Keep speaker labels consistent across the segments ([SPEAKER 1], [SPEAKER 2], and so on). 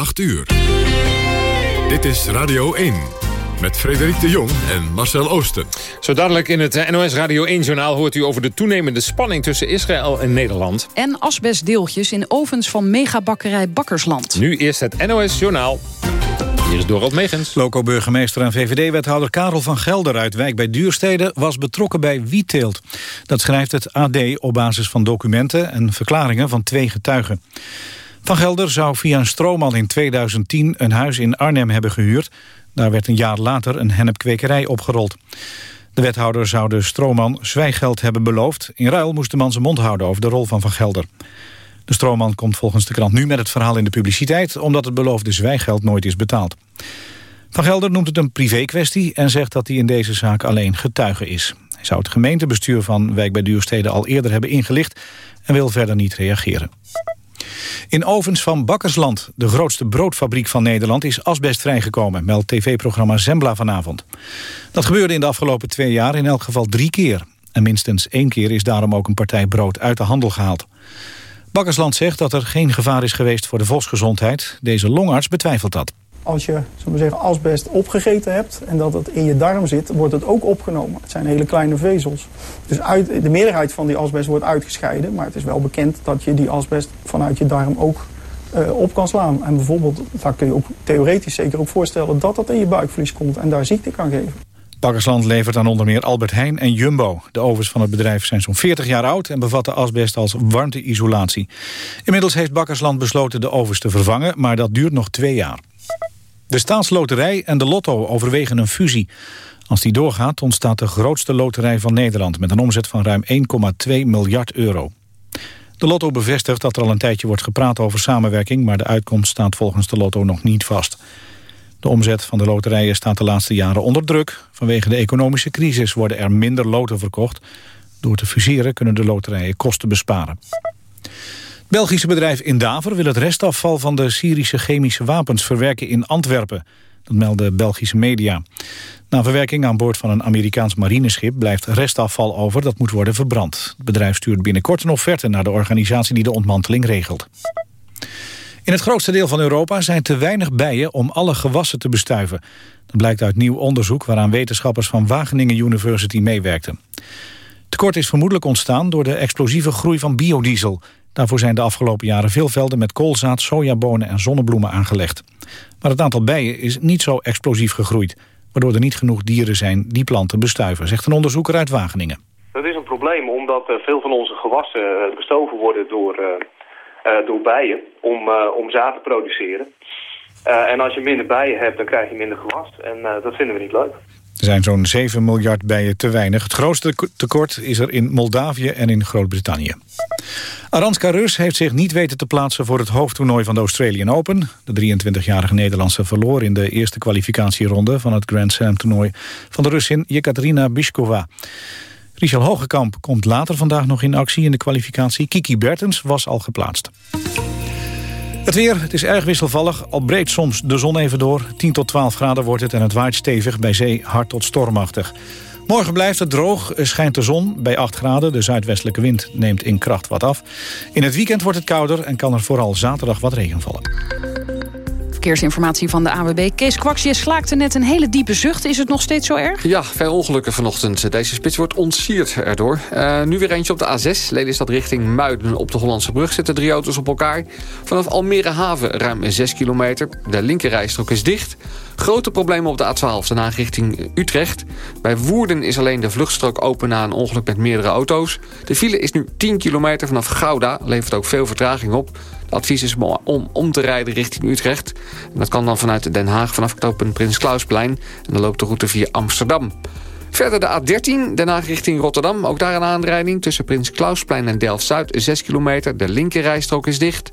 [SPEAKER 1] 8 uur. Dit is Radio 1 met Frederik de Jong en Marcel Oosten.
[SPEAKER 2] Zo dadelijk in het NOS Radio 1-journaal hoort u over de toenemende spanning tussen Israël en Nederland.
[SPEAKER 3] En asbestdeeltjes in ovens van megabakkerij Bakkersland.
[SPEAKER 2] Nu eerst het NOS-journaal. Hier is Dorot Megens.
[SPEAKER 4] Loco-burgemeester en VVD-wethouder Karel van Gelder uit Wijk bij Duurstede was betrokken bij wietteelt. Dat schrijft het AD op basis van documenten en verklaringen van twee getuigen. Van Gelder zou via een stroomman in 2010 een huis in Arnhem hebben gehuurd. Daar werd een jaar later een hennepkwekerij opgerold. De wethouder zou de stroomman zwijgeld hebben beloofd. In ruil moest de man zijn mond houden over de rol van Van Gelder. De stroomman komt volgens de krant nu met het verhaal in de publiciteit... omdat het beloofde zwijgeld nooit is betaald. Van Gelder noemt het een privé-kwestie... en zegt dat hij in deze zaak alleen getuige is. Hij zou het gemeentebestuur van Wijk bij Duurstede al eerder hebben ingelicht... en wil verder niet reageren. In ovens van Bakkersland, de grootste broodfabriek van Nederland... is asbest vrijgekomen, meldt tv-programma Zembla vanavond. Dat gebeurde in de afgelopen twee jaar in elk geval drie keer. En minstens één keer is daarom ook een partij brood uit de handel gehaald. Bakkersland zegt dat er geen gevaar is geweest voor de volksgezondheid. Deze longarts betwijfelt dat.
[SPEAKER 5] Als je zeggen, asbest opgegeten hebt en dat het in je darm zit, wordt het ook opgenomen. Het zijn hele kleine vezels. Dus uit, de meerderheid van die asbest wordt uitgescheiden. Maar het is wel bekend dat je die asbest vanuit je darm ook uh, op kan slaan. En bijvoorbeeld, daar kun je ook theoretisch zeker ook voorstellen dat dat in je buikvlies komt en daar ziekte kan geven.
[SPEAKER 4] Bakkersland levert aan onder meer Albert Heijn en Jumbo. De ovens van het bedrijf zijn zo'n 40 jaar oud... en bevatten asbest als warmteisolatie. Inmiddels heeft Bakkersland besloten de ovens te vervangen... maar dat duurt nog twee jaar. De staatsloterij en de lotto overwegen een fusie. Als die doorgaat ontstaat de grootste loterij van Nederland... met een omzet van ruim 1,2 miljard euro. De lotto bevestigt dat er al een tijdje wordt gepraat over samenwerking... maar de uitkomst staat volgens de lotto nog niet vast. De omzet van de loterijen staat de laatste jaren onder druk. Vanwege de economische crisis worden er minder loten verkocht. Door te fuseren kunnen de loterijen kosten besparen. Belgische bedrijf Indaver wil het restafval van de Syrische chemische wapens verwerken in Antwerpen. Dat melden Belgische media. Na verwerking aan boord van een Amerikaans marineschip blijft restafval over dat moet worden verbrand. Het bedrijf stuurt binnenkort een offerte naar de organisatie die de ontmanteling regelt. In het grootste deel van Europa zijn te weinig bijen om alle gewassen te bestuiven. Dat blijkt uit nieuw onderzoek waaraan wetenschappers van Wageningen University meewerkten. Tekort is vermoedelijk ontstaan door de explosieve groei van biodiesel. Daarvoor zijn de afgelopen jaren veel velden met koolzaad, sojabonen en zonnebloemen aangelegd. Maar het aantal bijen is niet zo explosief gegroeid... waardoor er niet genoeg dieren zijn die planten bestuiven, zegt een onderzoeker uit Wageningen.
[SPEAKER 6] Dat is een probleem omdat eh, veel van onze gewassen eh, bestoven worden door, uh, door bijen om, om zaad te produceren. en als je minder bijen hebt, dan krijg je minder gewas en dat vinden we niet leuk.
[SPEAKER 4] Er zijn zo'n 7 miljard bijen te weinig. Het grootste tekort is er in Moldavië en in Groot-Brittannië. Aranska Rus heeft zich niet weten te plaatsen voor het hoofdtoernooi van de Australian Open. De 23-jarige Nederlandse verloor in de eerste kwalificatieronde van het Grand Slam toernooi van de Russin Yekaterina Biskova. Richel Hogekamp komt later vandaag nog in actie in de kwalificatie. Kiki Bertens was al geplaatst. Het weer, het is erg wisselvallig, al breekt soms de zon even door. 10 tot 12 graden wordt het en het waait stevig, bij zee hard tot stormachtig. Morgen blijft het droog, schijnt de zon bij 8 graden. De zuidwestelijke wind neemt in kracht wat af. In het weekend wordt het kouder en kan er vooral zaterdag wat regen vallen.
[SPEAKER 3] Verkeersinformatie van de AWB. Kees Kwaksie slaakte net een hele diepe zucht. Is het nog steeds zo erg?
[SPEAKER 7] Ja, veel ongelukken vanochtend. Deze spits wordt ontsierd erdoor. Uh, nu weer eentje op de A6. Lelystad richting Muiden. Op de Hollandse brug zitten drie auto's op elkaar. Vanaf Almere Haven ruim 6 kilometer. De linkerrijstrook is dicht. Grote problemen op de A12, Den Haag richting Utrecht. Bij Woerden is alleen de vluchtstrook open na een ongeluk met meerdere auto's. De file is nu 10 kilometer vanaf Gouda. Levert ook veel vertraging op advies is om om te rijden richting Utrecht. Dat kan dan vanuit Den Haag vanaf knooppunt Prins Klausplein. En dan loopt de route via Amsterdam. Verder de A13, Den Haag richting Rotterdam. Ook daar een aanrijding tussen Prins Klausplein en Delft-Zuid. 6 kilometer, de linkerrijstrook is dicht.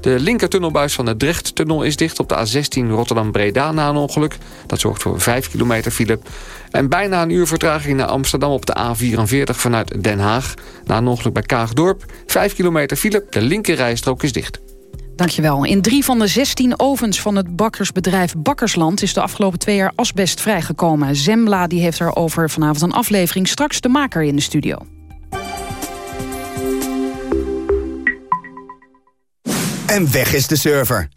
[SPEAKER 7] De linkertunnelbuis van de Drechttunnel is dicht op de A16 Rotterdam-Breda na een ongeluk. Dat zorgt voor 5 kilometer file. En bijna een uur vertraging naar Amsterdam op de A44 vanuit Den Haag. Na een ongeluk bij Kaagdorp. 5 kilometer file, de linkerrijstrook is dicht.
[SPEAKER 3] Dankjewel. In drie van de 16 ovens van het bakkersbedrijf Bakkersland... is de afgelopen twee jaar asbest vrijgekomen. Zembla die heeft erover vanavond een aflevering. Straks de maker in de studio.
[SPEAKER 8] En weg is de server.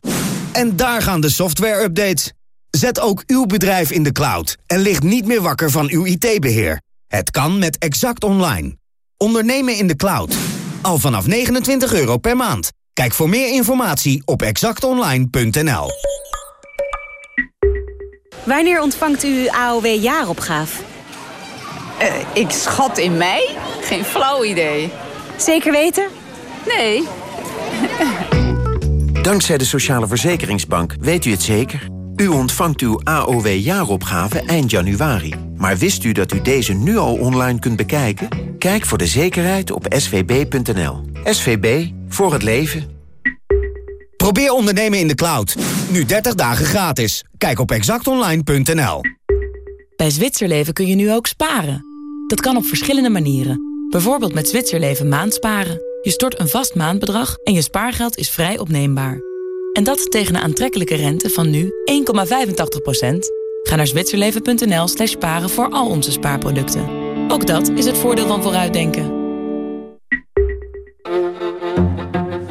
[SPEAKER 8] En daar gaan de software-updates. Zet ook uw bedrijf in de cloud en ligt niet meer wakker van uw IT-beheer. Het kan met Exact Online. Ondernemen in de cloud. Al vanaf 29 euro per maand. Kijk voor meer informatie op exactonline.nl.
[SPEAKER 9] Wanneer ontvangt u AOW-jaaropgave?
[SPEAKER 10] Uh, ik schat in mei? Geen flauw idee.
[SPEAKER 9] Zeker weten?
[SPEAKER 10] Nee.
[SPEAKER 11] Dankzij de Sociale Verzekeringsbank weet u het zeker. U ontvangt uw AOW-jaaropgave eind januari. Maar wist u dat u deze nu al online kunt bekijken? Kijk voor de zekerheid op svb.nl. SVB, voor het leven.
[SPEAKER 8] Probeer ondernemen in de cloud. Nu 30 dagen gratis. Kijk op exactonline.nl.
[SPEAKER 12] Bij Zwitserleven kun je nu ook sparen. Dat kan op verschillende manieren. Bijvoorbeeld met Zwitserleven maandsparen. Je stort een vast maandbedrag en je spaargeld is vrij opneembaar. En dat tegen een aantrekkelijke rente van nu 1,85%. Ga naar zwitserleven.nl slash sparen voor al onze spaarproducten. Ook dat is het voordeel van vooruitdenken.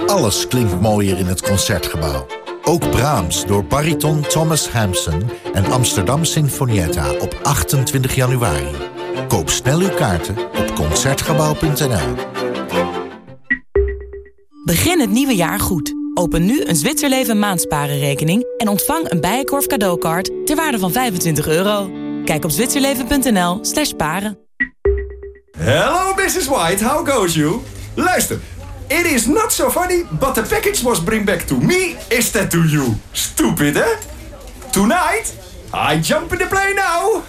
[SPEAKER 13] Alles klinkt mooier in het Concertgebouw. Ook Brahms door bariton Thomas Hampson en Amsterdam Sinfonietta op 28 januari. Koop snel uw kaarten op Concertgebouw.nl.
[SPEAKER 12] Begin het nieuwe jaar goed. Open nu een Zwitserleven maandsparenrekening en ontvang een Bijenkorf cadeaukaart ter waarde van 25 euro. Kijk op zwitserleven.nl slash paren.
[SPEAKER 14] Hello Mrs. White, how goes you? Luister, it is not so funny, but the package was bring back to me instead to you. Stupid, hè? Tonight, I jump in the plane now.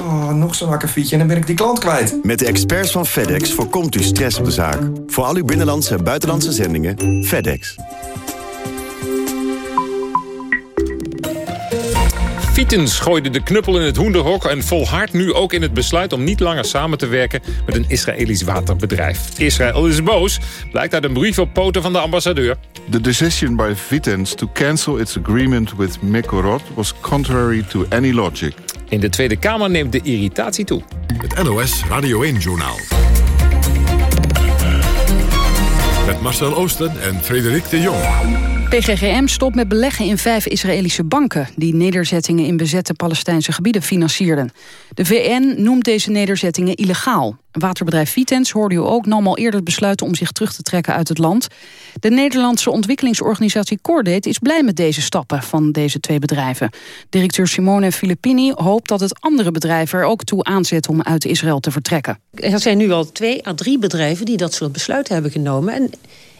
[SPEAKER 14] Oh, nog zo'n akkefietje en dan ben ik die klant kwijt.
[SPEAKER 15] Met de experts van FedEx voorkomt u stress op de zaak. Voor al uw binnenlandse en buitenlandse zendingen, FedEx.
[SPEAKER 2] Fietens gooide de knuppel in het hoenderhok... en volhardt nu ook in het besluit om niet langer samen te werken... met een Israëlisch waterbedrijf. Israël is boos, blijkt uit een brief op poten van de ambassadeur.
[SPEAKER 16] The decision by Vitens to cancel its agreement with Mekorot... was contrary to any logic.
[SPEAKER 2] In de Tweede Kamer neemt de irritatie toe.
[SPEAKER 1] Het NOS Radio 1-journaal. Met Marcel Oosten en Frederik de Jong.
[SPEAKER 3] PGGM stopt met beleggen in vijf Israëlische banken... die nederzettingen in bezette Palestijnse gebieden financierden. De VN noemt deze nederzettingen illegaal. Waterbedrijf Vitens, hoorde u ook, nam al eerder het besluit... om zich terug te trekken uit het land. De Nederlandse ontwikkelingsorganisatie Cordate... is blij met deze stappen van deze twee bedrijven. Directeur Simone Filippini hoopt dat het andere bedrijven... er ook toe aanzet om uit Israël te vertrekken.
[SPEAKER 17] Er zijn nu al twee à drie bedrijven die dat soort besluiten hebben genomen... En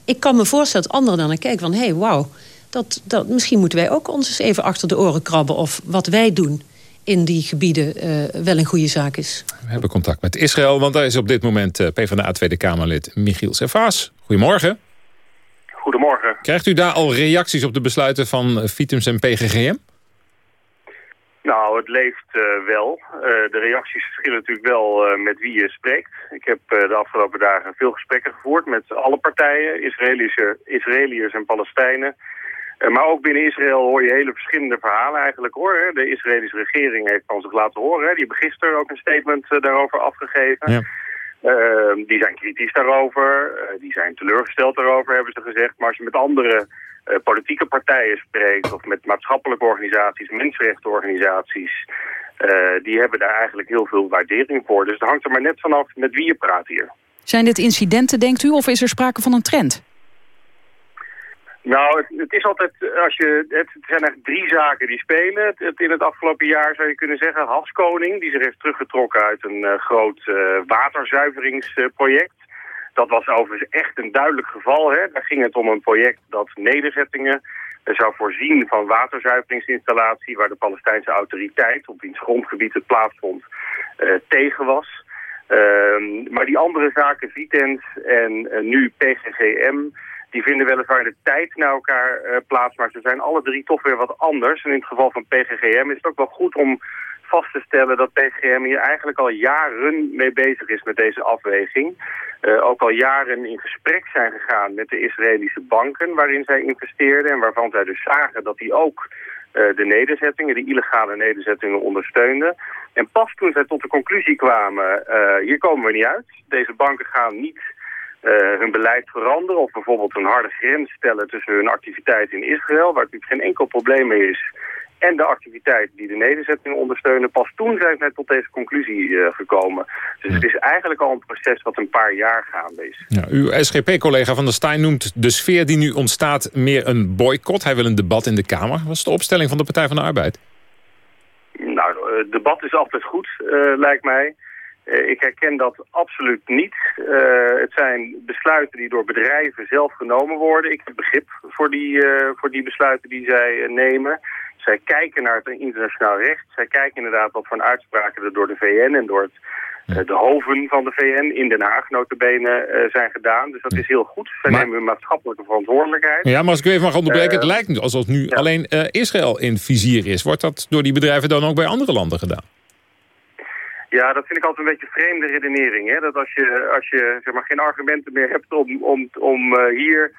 [SPEAKER 17] ik kan me voorstellen dat anderen dan kijken van... hé, hey, wauw, dat, dat, misschien moeten wij ook ons eens even achter de oren krabben... of wat wij doen in die gebieden uh, wel een goede zaak is.
[SPEAKER 2] We hebben contact met Israël, want daar is op dit moment uh, PvdA Tweede Kamerlid Michiel Servaas. Goedemorgen.
[SPEAKER 18] Goedemorgen.
[SPEAKER 2] Krijgt u daar al reacties op de besluiten van Vitums en PGGM?
[SPEAKER 18] Nou, het leeft uh, wel. Uh, de reacties verschillen natuurlijk wel uh, met wie je spreekt. Ik heb de afgelopen dagen veel gesprekken gevoerd met alle partijen, Israëlische, Israëliërs en Palestijnen. maar ook binnen Israël hoor je hele verschillende verhalen eigenlijk hoor. De Israëlische regering heeft van zich laten horen. Hè. Die hebben gisteren ook een statement daarover afgegeven. Ja. die zijn kritisch daarover, die zijn teleurgesteld daarover, hebben ze gezegd. Maar als je met andere uh, politieke partijen spreekt... of met maatschappelijke organisaties, mensenrechtenorganisaties... Uh, die hebben daar eigenlijk heel veel waardering voor. Dus het hangt er maar net vanaf met wie je praat hier.
[SPEAKER 3] Zijn dit incidenten, denkt u, of is er sprake van een trend?
[SPEAKER 18] Nou, het, het is altijd, als je, het, zijn eigenlijk drie zaken die spelen. Het, in het afgelopen jaar zou je kunnen zeggen, Haskoning, die zich heeft teruggetrokken uit een uh, groot waterzuiveringsproject. Dat was overigens echt een duidelijk geval. Hè. Daar ging het om een project dat nederzettingen zou voorzien van waterzuiveringsinstallatie... waar de Palestijnse autoriteit, op wiens grondgebied het plaatsvond, uh, tegen was. Uh, maar die andere zaken, Vitens en uh, nu PGGM... die vinden weliswaar de tijd naar elkaar uh, plaats... maar ze zijn alle drie toch weer wat anders. En in het geval van PGGM is het ook wel goed om vast te stellen dat PGM hier eigenlijk al jaren mee bezig is met deze afweging. Uh, ook al jaren in gesprek zijn gegaan met de Israëlische banken waarin zij investeerden en waarvan zij dus zagen dat die ook uh, de nederzettingen, de illegale nederzettingen ondersteunden. En pas toen zij tot de conclusie kwamen, hier komen we niet uit. Deze banken gaan niet hun beleid veranderen... of bijvoorbeeld een harde grens stellen tussen hun activiteit in Israël... waar natuurlijk geen enkel probleem mee is en de activiteiten die de nederzettingen ondersteunen. Pas toen zijn wij tot deze conclusie uh, gekomen. Dus het is eigenlijk al een proces wat een paar jaar gaande is.
[SPEAKER 2] Ja, uw SGP-collega Van der Staaij noemt de sfeer die nu ontstaat meer een boycott. Hij wil een debat in de Kamer. Wat is de opstelling van de Partij van de Arbeid?
[SPEAKER 18] Nou, het debat is altijd goed, uh, lijkt mij. Uh, ik herken dat absoluut niet. het zijn besluiten die door bedrijven zelf genomen worden. Ik heb begrip voor die, voor die besluiten die zij nemen. Zij kijken naar het internationaal recht. Zij kijken inderdaad wat voor uitspraken er door de VN en door het, de hoven van de VN in Den Haag notabene zijn gedaan. Dus dat is heel goed. Zij nemen hun maatschappelijke verantwoordelijkheid.
[SPEAKER 2] Ja, maar als ik even mag onderbreken, het lijkt alsof nu ja. alleen Israël in vizier is. Wordt dat door die bedrijven dan ook bij andere landen gedaan?
[SPEAKER 18] Ja, dat vind ik altijd een beetje een vreemde redenering. Hè? Dat als je, als je zeg maar, geen argumenten meer hebt om, om, om hier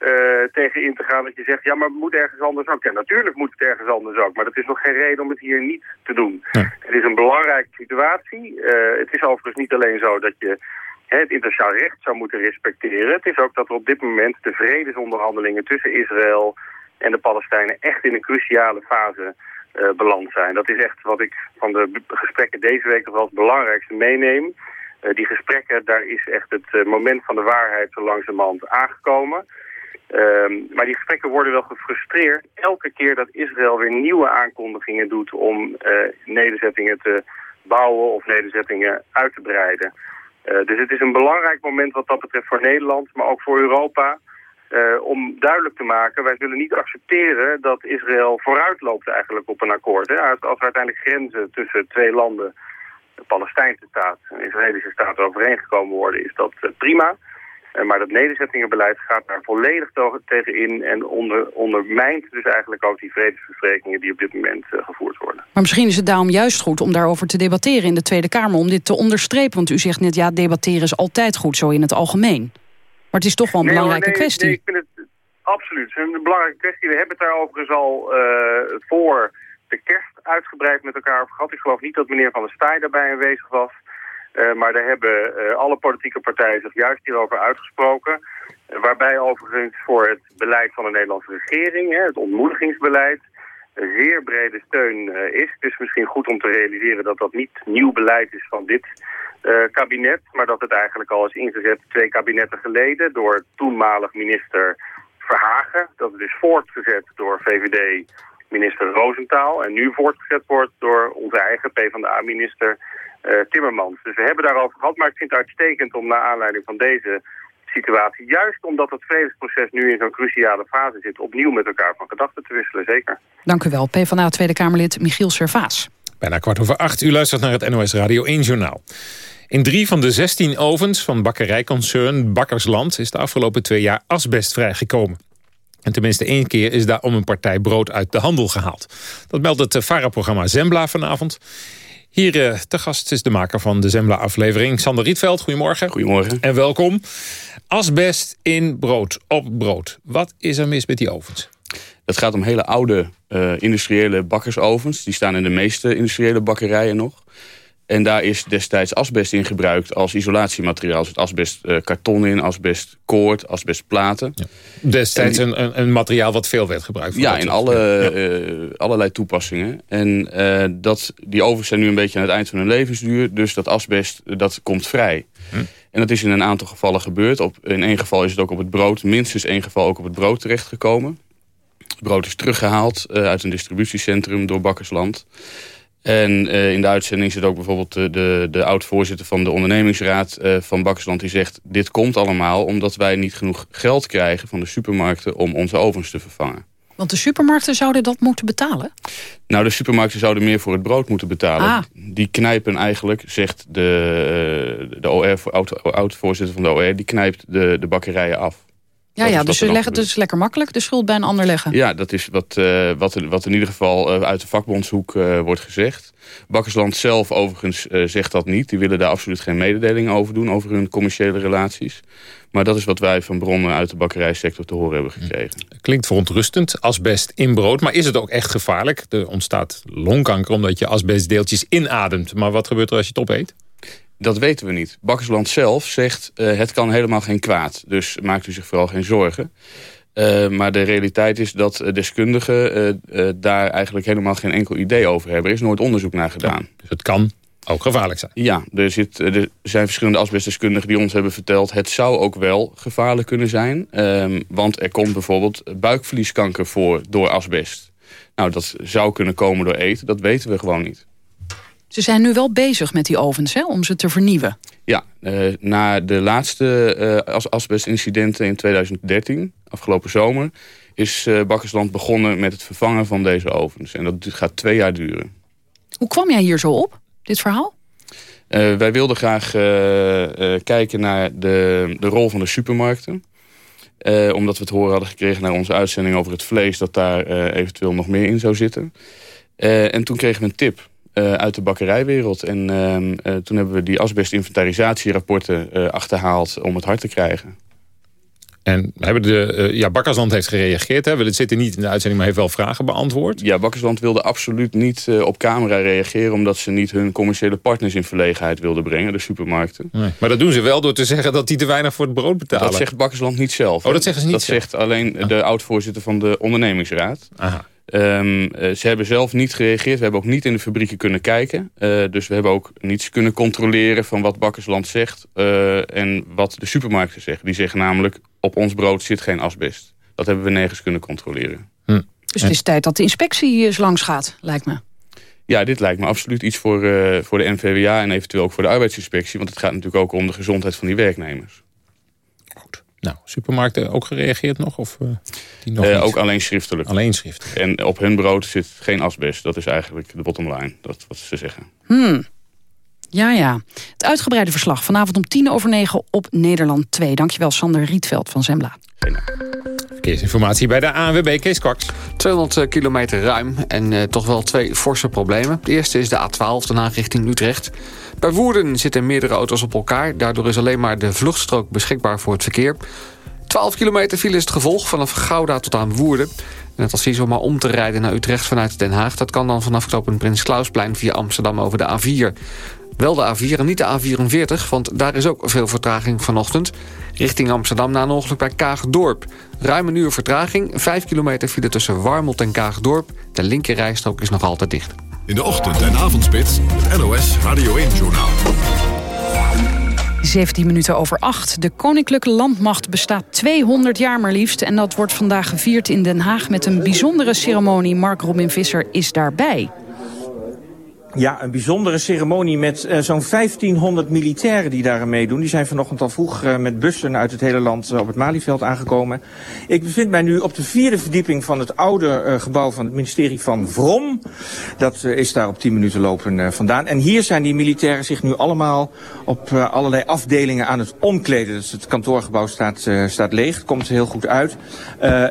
[SPEAKER 18] uh, tegen in te gaan dat je zegt, ja, maar het moet ergens anders ook. Ja, natuurlijk moet het ergens anders ook, maar dat is nog geen reden om het hier niet te doen. Het is een belangrijke situatie. Uh, het is overigens niet alleen zo dat je hè, het internationaal recht zou moeten respecteren. Het is ook dat er op dit moment de vredesonderhandelingen tussen Israël en de Palestijnen echt in een cruciale fase uh, beland zijn. Dat is echt wat ik van de gesprekken deze week nog wel het belangrijkste meeneem. die gesprekken, daar is echt het moment van de waarheid zo langzamerhand aangekomen. Um, maar die gesprekken worden wel gefrustreerd elke keer dat Israël weer nieuwe aankondigingen doet om nederzettingen te bouwen of nederzettingen uit te breiden. Dus het is een belangrijk moment wat dat betreft voor Nederland, maar ook voor Europa, uh, om duidelijk te maken, wij zullen niet accepteren dat Israël vooruit loopt eigenlijk op een akkoord. Hè. Als er uiteindelijk grenzen tussen twee landen, de Palestijnse staat en de Israëlische staat overeengekomen worden, is dat prima. Uh, maar dat nederzettingenbeleid gaat daar volledig tegen in en onder, ondermijnt dus eigenlijk ook die vredesversprekingen die op dit moment gevoerd worden.
[SPEAKER 3] Maar misschien is het daarom juist goed om daarover te debatteren in de Tweede Kamer, om dit te onderstrepen. Want u zegt net, ja, debatteren is altijd goed, zo in het algemeen. Maar het is toch wel een
[SPEAKER 18] nee,
[SPEAKER 3] belangrijke
[SPEAKER 18] nee,
[SPEAKER 3] kwestie.
[SPEAKER 18] Nee, ik vind het absoluut. Het is een belangrijke kwestie. We hebben het daar overigens al uh, voor de kerst uitgebreid met elkaar over gehad. Ik geloof niet dat meneer Van der Staaij daarbij aanwezig was. Uh, maar daar hebben uh, alle politieke partijen zich juist hierover uitgesproken. Uh, waarbij overigens voor het beleid van de Nederlandse regering, hè, het ontmoedigingsbeleid, een zeer brede steun is. Het is misschien goed om te realiseren dat dat niet nieuw beleid is van dit kabinet. Maar dat het eigenlijk al is ingezet twee kabinetten geleden door toenmalig minister Verhagen. Dat het is voortgezet door VVD minister Roosentaal. En nu voortgezet wordt door onze eigen PvdA-minister uh, Timmermans. Dus we hebben daarover gehad, maar ik vind het uitstekend om naar aanleiding van deze situatie, juist omdat het vredesproces nu in zo'n cruciale fase zit, opnieuw met elkaar van gedachten te wisselen, zeker.
[SPEAKER 3] Dank u wel, PvdA Tweede Kamerlid Michiel Servaas.
[SPEAKER 2] Bijna kwart over acht, u luistert naar het NOS Radio 1 Journaal. In drie van de 16 ovens van bakkerijconcern Bakkersland... is de afgelopen twee jaar asbest vrijgekomen. En tenminste één keer is daar om een partij brood uit de handel gehaald. Dat meldt het VARA-programma Zembla vanavond. Hier uh, te gast is de maker van de Zembla-aflevering, Sander Rietveld. Goedemorgen.
[SPEAKER 19] Goedemorgen.
[SPEAKER 2] En welkom. Asbest in brood, op brood. Wat is er mis met die ovens?
[SPEAKER 19] Het gaat om hele oude uh, industriële bakkersovens. Die staan in de meeste industriële bakkerijen nog. En daar is destijds asbest in gebruikt als isolatiemateriaal. Er zit asbest uh, karton in, asbest koord, asbestplaten. Ja.
[SPEAKER 2] Destijds een, een, materiaal wat veel werd gebruikt.
[SPEAKER 19] Ja, in alle, ja. Uh, allerlei toepassingen. En uh, dat, die ovens zijn nu een beetje aan het eind van hun levensduur. Dus dat asbest, dat komt vrij. Hm. En dat is in een aantal gevallen gebeurd. Op, in één geval is het ook op het brood, minstens één geval ook op het brood terechtgekomen. Het brood is teruggehaald uit een distributiecentrum door Bakkersland. En uh, in de uitzending zit ook bijvoorbeeld de, de, de oud-voorzitter van de ondernemingsraad uh, van Bakkersland. Die zegt, dit komt allemaal omdat wij niet genoeg geld krijgen van de supermarkten om onze ovens te vervangen.
[SPEAKER 3] Want de supermarkten zouden dat moeten betalen?
[SPEAKER 19] Nou, de supermarkten zouden meer voor het brood moeten betalen.
[SPEAKER 3] Ah.
[SPEAKER 19] Die knijpen eigenlijk, zegt de, de OR, oud-voorzitter van de OR... die knijpt de, de bakkerijen af.
[SPEAKER 3] Ja, ja dus ze leggen het dus lekker makkelijk de schuld bij een ander leggen.
[SPEAKER 19] Ja, dat is wat, uh, wat, wat in ieder geval uh, uit de vakbondshoek uh, wordt gezegd. Bakkersland zelf overigens zegt dat niet. Die willen daar absoluut geen mededeling over doen, over hun commerciële relaties. Maar dat is wat wij van bronnen uit de bakkerijsector te horen hebben gekregen.
[SPEAKER 2] Klinkt verontrustend, asbest in brood. Maar is het ook echt gevaarlijk? Er ontstaat longkanker omdat je asbestdeeltjes inademt. Maar wat gebeurt er als je het opeet?
[SPEAKER 19] Dat weten we niet. Bakkersland zelf zegt uh, het kan helemaal geen kwaad. Dus maakt u zich vooral geen zorgen. Uh, maar de realiteit is dat deskundigen uh, daar eigenlijk helemaal geen enkel idee over hebben. Er is nooit onderzoek naar gedaan.
[SPEAKER 2] dus het kan ook gevaarlijk zijn.
[SPEAKER 19] Ja, er, zit, er zijn verschillende asbestdeskundigen die ons hebben verteld... het zou ook wel gevaarlijk kunnen zijn. Um, want er komt bijvoorbeeld buikvlieskanker voor door asbest. Nou, dat zou kunnen komen door eten. Dat weten we gewoon niet.
[SPEAKER 3] Ze zijn nu wel bezig met die ovens hè, om ze te vernieuwen.
[SPEAKER 19] Ja, uh, na de laatste uh, asbestincidenten in 2013, afgelopen zomer... is uh, Bakkersland begonnen met het vervangen van deze ovens. En dat gaat twee jaar duren.
[SPEAKER 3] Hoe kwam jij hier zo op, dit verhaal?
[SPEAKER 19] Wij wilden graag kijken naar de, de rol van de supermarkten. omdat we het horen hadden gekregen naar onze uitzending over het vlees... dat daar eventueel nog meer in zou zitten. en toen kregen we een tip uit de bakkerijwereld. En ehm, toen hebben we die asbestinventarisatierapporten achterhaald om het hard te krijgen.
[SPEAKER 2] En hebben de, ja, Bakkersland heeft gereageerd. Hè? Het zit er niet in de uitzending, maar heeft wel vragen beantwoord.
[SPEAKER 19] Ja, Bakkersland wilde absoluut niet op camera reageren... omdat ze niet hun commerciële partners in verlegenheid wilden brengen, de supermarkten.
[SPEAKER 2] Nee. Maar dat doen ze wel door te zeggen dat die te weinig voor het brood betalen.
[SPEAKER 19] Dat zegt Bakkersland niet zelf.
[SPEAKER 2] Oh, dat zeggen ze niet
[SPEAKER 19] Dat zelf. zegt alleen ah. de oud-voorzitter van de ondernemingsraad.
[SPEAKER 2] Aha.
[SPEAKER 19] Um, uh, ze hebben zelf niet gereageerd. We hebben ook niet in de fabrieken kunnen kijken. Uh, dus we hebben ook niets kunnen controleren van wat Bakkersland zegt... Uh, en wat de supermarkten zeggen. Die zeggen namelijk, op ons brood zit geen asbest. Dat hebben we nergens kunnen controleren.
[SPEAKER 3] Hm. Dus het is tijd dat de inspectie eens langs gaat, lijkt me.
[SPEAKER 19] Ja, dit lijkt me absoluut iets voor, voor de NVWA en eventueel ook voor de arbeidsinspectie. Want het gaat natuurlijk ook om de gezondheid van die werknemers.
[SPEAKER 2] Nou, supermarkten ook gereageerd nog? Of, uh,
[SPEAKER 19] die nog uh, ook alleen schriftelijk.
[SPEAKER 2] Alleen schriftelijk.
[SPEAKER 19] En op hun brood zit geen asbest. Dat is eigenlijk de bottom line. Dat wat ze zeggen.
[SPEAKER 3] Hmm. Ja, ja. Het uitgebreide verslag vanavond om tien over negen op Nederland 2. Dankjewel Sander Rietveld van Zembla.
[SPEAKER 2] Verkeersinformatie bij de ANWB Kees Kwaks.
[SPEAKER 7] 200 kilometer ruim en uh, toch wel twee forse problemen. De eerste is de A12, daarna richting Utrecht. Bij Woerden zitten meerdere auto's op elkaar. Daardoor is alleen maar de vluchtstrook beschikbaar voor het verkeer. 12 kilometer file is het gevolg vanaf Gouda tot aan Woerden. En het advies om maar om te rijden naar Utrecht vanuit Den Haag... dat kan dan vanaf knooppunt Prins Klausplein via Amsterdam over de A4. Wel de A4 en niet de A44, want daar is ook veel vertraging vanochtend. Richting Amsterdam na een ongeluk bij Kaagdorp. Ruim een uur vertraging, 5 kilometer file tussen Warmelt en Kaagdorp. De linkerrijstrook is nog altijd dicht.
[SPEAKER 1] In de ochtend- en avondspits, het NOS Radio 1-journaal.
[SPEAKER 3] 17 minuten over 8. De Koninklijke Landmacht bestaat 200 jaar maar liefst. En dat wordt vandaag gevierd in Den Haag met een bijzondere ceremonie. Mark Robin Visser is daarbij.
[SPEAKER 20] Ja, een bijzondere ceremonie met uh, zo'n 1500 militairen die daar meedoen. Die zijn vanochtend al vroeg uh, met bussen uit het hele land uh, op het Malieveld aangekomen. Ik bevind mij nu op de vierde verdieping van het oude gebouw van het ministerie van Vrom. Dat is daar op 10 minuten lopen vandaan. En hier zijn die militairen zich nu allemaal op allerlei afdelingen aan het omkleden. Dus het kantoorgebouw staat, staat leeg, het komt heel goed uit.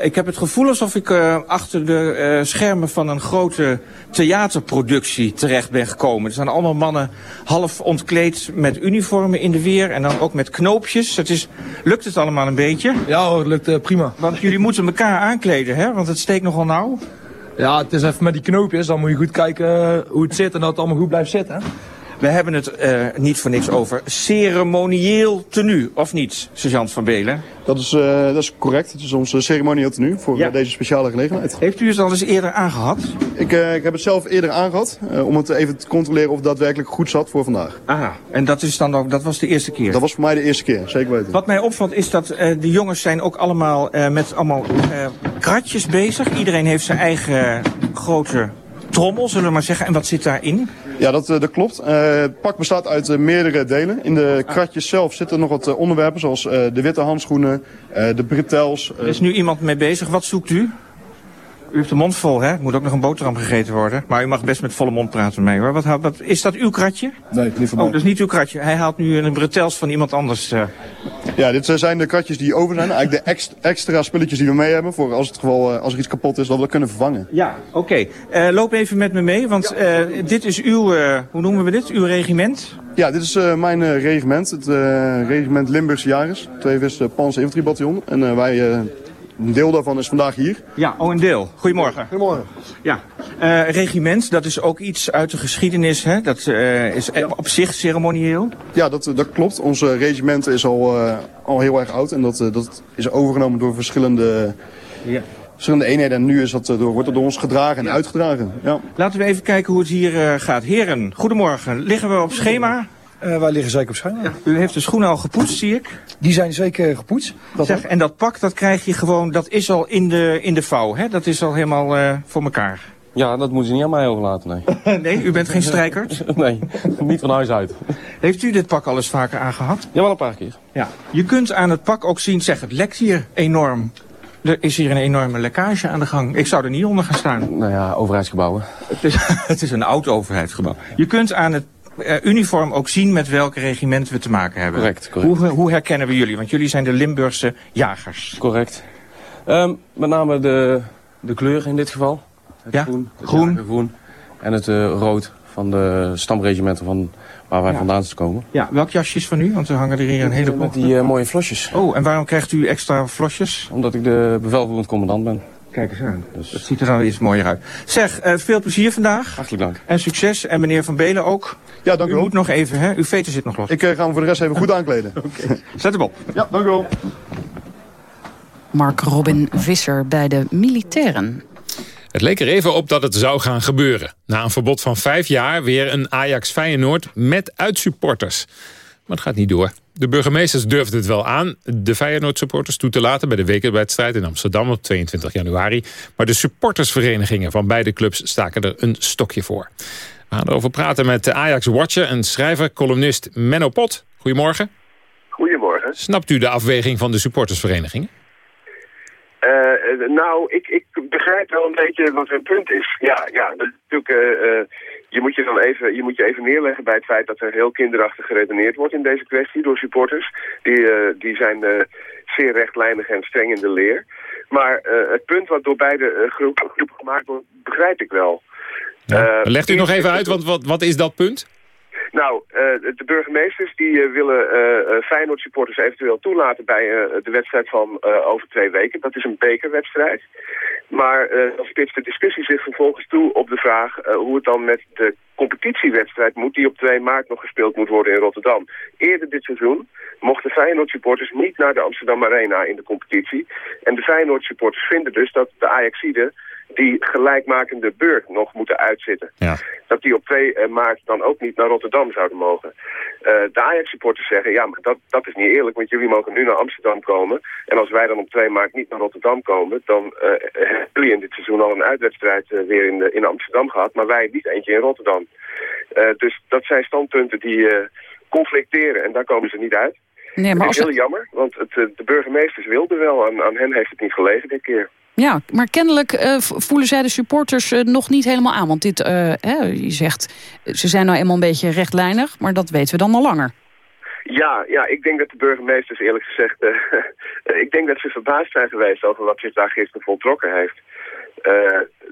[SPEAKER 20] ik heb het gevoel alsof ik achter de schermen van een grote theaterproductie terecht ben gekomen. Er zijn allemaal mannen half ontkleed met uniformen in de weer en dan ook met knoopjes. Het is, lukt het allemaal een beetje?
[SPEAKER 21] Ja hoor, het lukt uh, prima.
[SPEAKER 20] Want jullie moeten elkaar aankleden, hè? Want het steekt nogal nauw.
[SPEAKER 21] Ja, het is even met die knoopjes. Dan moet je goed kijken uh, hoe het zit en dat het allemaal goed blijft zitten.
[SPEAKER 20] We hebben het uh, niet voor niks over ceremonieel tenue, of niet, sergeant Van Belen?
[SPEAKER 22] Dat is, uh, dat is correct. Het is ons ceremonieel tenue voor ja. deze speciale gelegenheid.
[SPEAKER 20] Heeft u het al eens eerder aangehad?
[SPEAKER 22] Ik, uh, ik heb het zelf eerder aangehad, om het even te controleren of het daadwerkelijk goed zat voor vandaag.
[SPEAKER 20] Aha, en dat, is dan ook, dat was de eerste keer?
[SPEAKER 22] Dat was voor mij de eerste keer, zeker weten.
[SPEAKER 20] Wat mij opvalt is dat de jongens zijn ook allemaal met allemaal kratjes bezig. Iedereen heeft zijn eigen grote trommel, zullen we maar zeggen. En wat zit daarin?
[SPEAKER 22] Ja, dat, dat klopt. Uh, het pak bestaat uit uh, meerdere delen. In de kratjes zelf zitten nog wat onderwerpen, zoals de witte handschoenen, de bretels.
[SPEAKER 20] Er is nu iemand mee bezig. Wat zoekt u? U heeft de mond vol, hè? Moet ook nog een boterham gegeten worden. Maar u mag best met volle mond praten mee, hoor. Wat, wat, is dat uw kratje?
[SPEAKER 22] Nee, niet van mij.
[SPEAKER 20] Oh, dat is niet uw kratje. Hij haalt nu een bretels van iemand anders. Uh.
[SPEAKER 22] Ja, dit zijn de kratjes die over zijn. Eigenlijk de extra, extra spulletjes die we mee hebben. Voor als, het geval, als er iets kapot is, dat we dat kunnen vervangen.
[SPEAKER 20] Ja, oké. Okay. Uh, loop even met me mee, want uh, dit is uw, hoe noemen we dit? Uw regiment?
[SPEAKER 22] Ja, dit is mijn regiment. Het regiment Limburgse Jagers. 2 West Panzer Infanteriebataljon. En wij een deel daarvan is vandaag hier.
[SPEAKER 20] Ja, oh een deel. Goedemorgen.
[SPEAKER 22] Goedemorgen.
[SPEAKER 20] Ja, Eh, regiment, dat is ook iets uit de geschiedenis, hè? Dat eh, is op zich ceremonieel.
[SPEAKER 22] Ja, dat, dat klopt. Ons regiment is al, eh, al heel erg oud en dat, dat is overgenomen door verschillende,
[SPEAKER 20] Ja.
[SPEAKER 22] verschillende eenheden. En nu is dat, door, wordt dat door ons gedragen en uitgedragen. Ja.
[SPEAKER 20] Laten we even kijken hoe het hier gaat. Heren, goedemorgen. Liggen we op schema?
[SPEAKER 23] Wij liggen zeker op schema.
[SPEAKER 20] U heeft de schoenen al gepoetst, zie ik.
[SPEAKER 23] Die zijn zeker gepoetst. Dat
[SPEAKER 20] Zeg, en dat pak, dat krijg je gewoon, dat is al in de, in de vouw, hè? Dat is al helemaal eh, voor elkaar.
[SPEAKER 24] Ja, dat moeten ze niet aan mij overlaten, nee.
[SPEAKER 20] nee, u bent geen strijkert?
[SPEAKER 24] nee, niet van huis uit.
[SPEAKER 20] Heeft u dit pak al eens vaker aangehad?
[SPEAKER 24] Ja, wel een paar keer.
[SPEAKER 20] Ja. Je kunt aan het pak ook zien, zeg, het lekt hier enorm. Er is hier een enorme lekkage aan de gang. Ik zou er niet onder gaan staan.
[SPEAKER 24] Nou ja, overheidsgebouwen.
[SPEAKER 20] Het is, het is een oud overheidsgebouw. Je kunt aan het eh, uniform ook zien met welk regiment we te maken hebben.
[SPEAKER 24] Correct, correct.
[SPEAKER 20] Hoe, hoe herkennen we jullie? Want jullie zijn de Limburgse jagers.
[SPEAKER 24] Correct. Ehm, met name de, de kleur in dit geval. Het
[SPEAKER 20] Ja,
[SPEAKER 24] groen. Het
[SPEAKER 20] groen.
[SPEAKER 24] En het eh, rood van de stamregimenten van waar wij
[SPEAKER 20] Ja.
[SPEAKER 24] vandaan komen.
[SPEAKER 20] Ja, welk jasje is van u? Want we hangen er hier een heleboel.
[SPEAKER 24] Met die eh, mooie flosjes.
[SPEAKER 20] Oh, en waarom krijgt u extra flosjes?
[SPEAKER 24] Omdat ik de bevelvoerend commandant ben.
[SPEAKER 20] Kijk eens aan. Dat ziet er dan iets mooier uit. Zeg, eh, veel plezier vandaag.
[SPEAKER 24] Hartelijk dank.
[SPEAKER 20] En succes. En meneer Van Belen ook.
[SPEAKER 22] Ja, dank u
[SPEAKER 20] u
[SPEAKER 22] wel.
[SPEAKER 20] moet nog even, hè? Uw veten zit nog los.
[SPEAKER 22] Ik eh, ga hem voor de rest even goed aankleden.
[SPEAKER 20] Zet hem op.
[SPEAKER 22] Ja, dank u wel.
[SPEAKER 3] Mark Robin Visser bij de militairen.
[SPEAKER 2] Het leek er even op dat het zou gaan gebeuren. Na een verbod van vijf jaar weer een Ajax Feyenoord met uitsupporters. Maar het gaat niet door. De burgemeesters durfden het wel aan de Feyenoord-supporters toe te laten... bij de wekenwedstrijd in Amsterdam op 22 januari. Maar de supportersverenigingen van beide clubs staken er een stokje voor. We gaan erover praten met de Ajax-watcher en schrijver-columnist Menno Pot. Goedemorgen.
[SPEAKER 25] Goedemorgen.
[SPEAKER 2] Snapt u de afweging van de supportersverenigingen?
[SPEAKER 25] Eh, nou, ik, ik begrijp wel een beetje wat hun punt is. Ja, ja dat is natuurlijk, eh, eh, je moet je dan even, je moet je even neerleggen bij het feit dat er heel kinderachtig geredeneerd wordt in deze kwestie door supporters. Die, eh, die zijn eh, zeer rechtlijnig en streng in de leer. Maar eh, het punt wat door beide groepen groepen gemaakt wordt, begrijp ik wel. Eh,
[SPEAKER 2] Legt u nog even uit, want wat, wat is dat punt?
[SPEAKER 25] Nou, eh, de burgemeesters die eh, willen eh, eh, Feyenoord supporters eventueel toelaten bij de wedstrijd van over twee weken. Dat is een bekerwedstrijd. Maar dan spitst de discussie zich vervolgens toe op de vraag hoe het dan met de competitiewedstrijd moet die op 2 maart nog gespeeld moet worden in Rotterdam. Eerder dit seizoen mochten Feyenoord supporters niet naar de Amsterdam Arena in de competitie. En de Feyenoord supporters vinden dus dat de Ajaxiden die gelijkmakende beurt nog moeten uitzitten.
[SPEAKER 2] Ja.
[SPEAKER 25] Dat die op 2 maart dan ook niet naar Rotterdam zouden mogen. Eh, de Ajax-supporters zeggen, ja, maar dat, dat is niet eerlijk, want jullie mogen nu naar Amsterdam komen. En als wij dan op 2 maart niet naar Rotterdam komen, dan eh, hebben jullie in dit seizoen al een uitwedstrijd eh, weer in, de, in Amsterdam gehad, maar wij niet eentje in Rotterdam. Eh, dus dat zijn standpunten die eh, conflicteren en daar komen ze niet uit.
[SPEAKER 3] Nee, maar
[SPEAKER 25] het is
[SPEAKER 3] als
[SPEAKER 25] heel jammer, want het, eh, de burgemeesters wilden wel. Aan, aan hen heeft het niet gelegen dit keer.
[SPEAKER 3] Ja, maar kennelijk eh, voelen zij de supporters eh, nog niet helemaal aan. Want dit, eh, hè, je zegt, ze zijn nou eenmaal een beetje rechtlijnig... maar dat weten we dan al langer.
[SPEAKER 25] Ja, ja, ik denk dat de burgemeesters eerlijk gezegd... ik denk dat ze verbaasd zijn geweest over wat zich daar gisteren voltrokken heeft.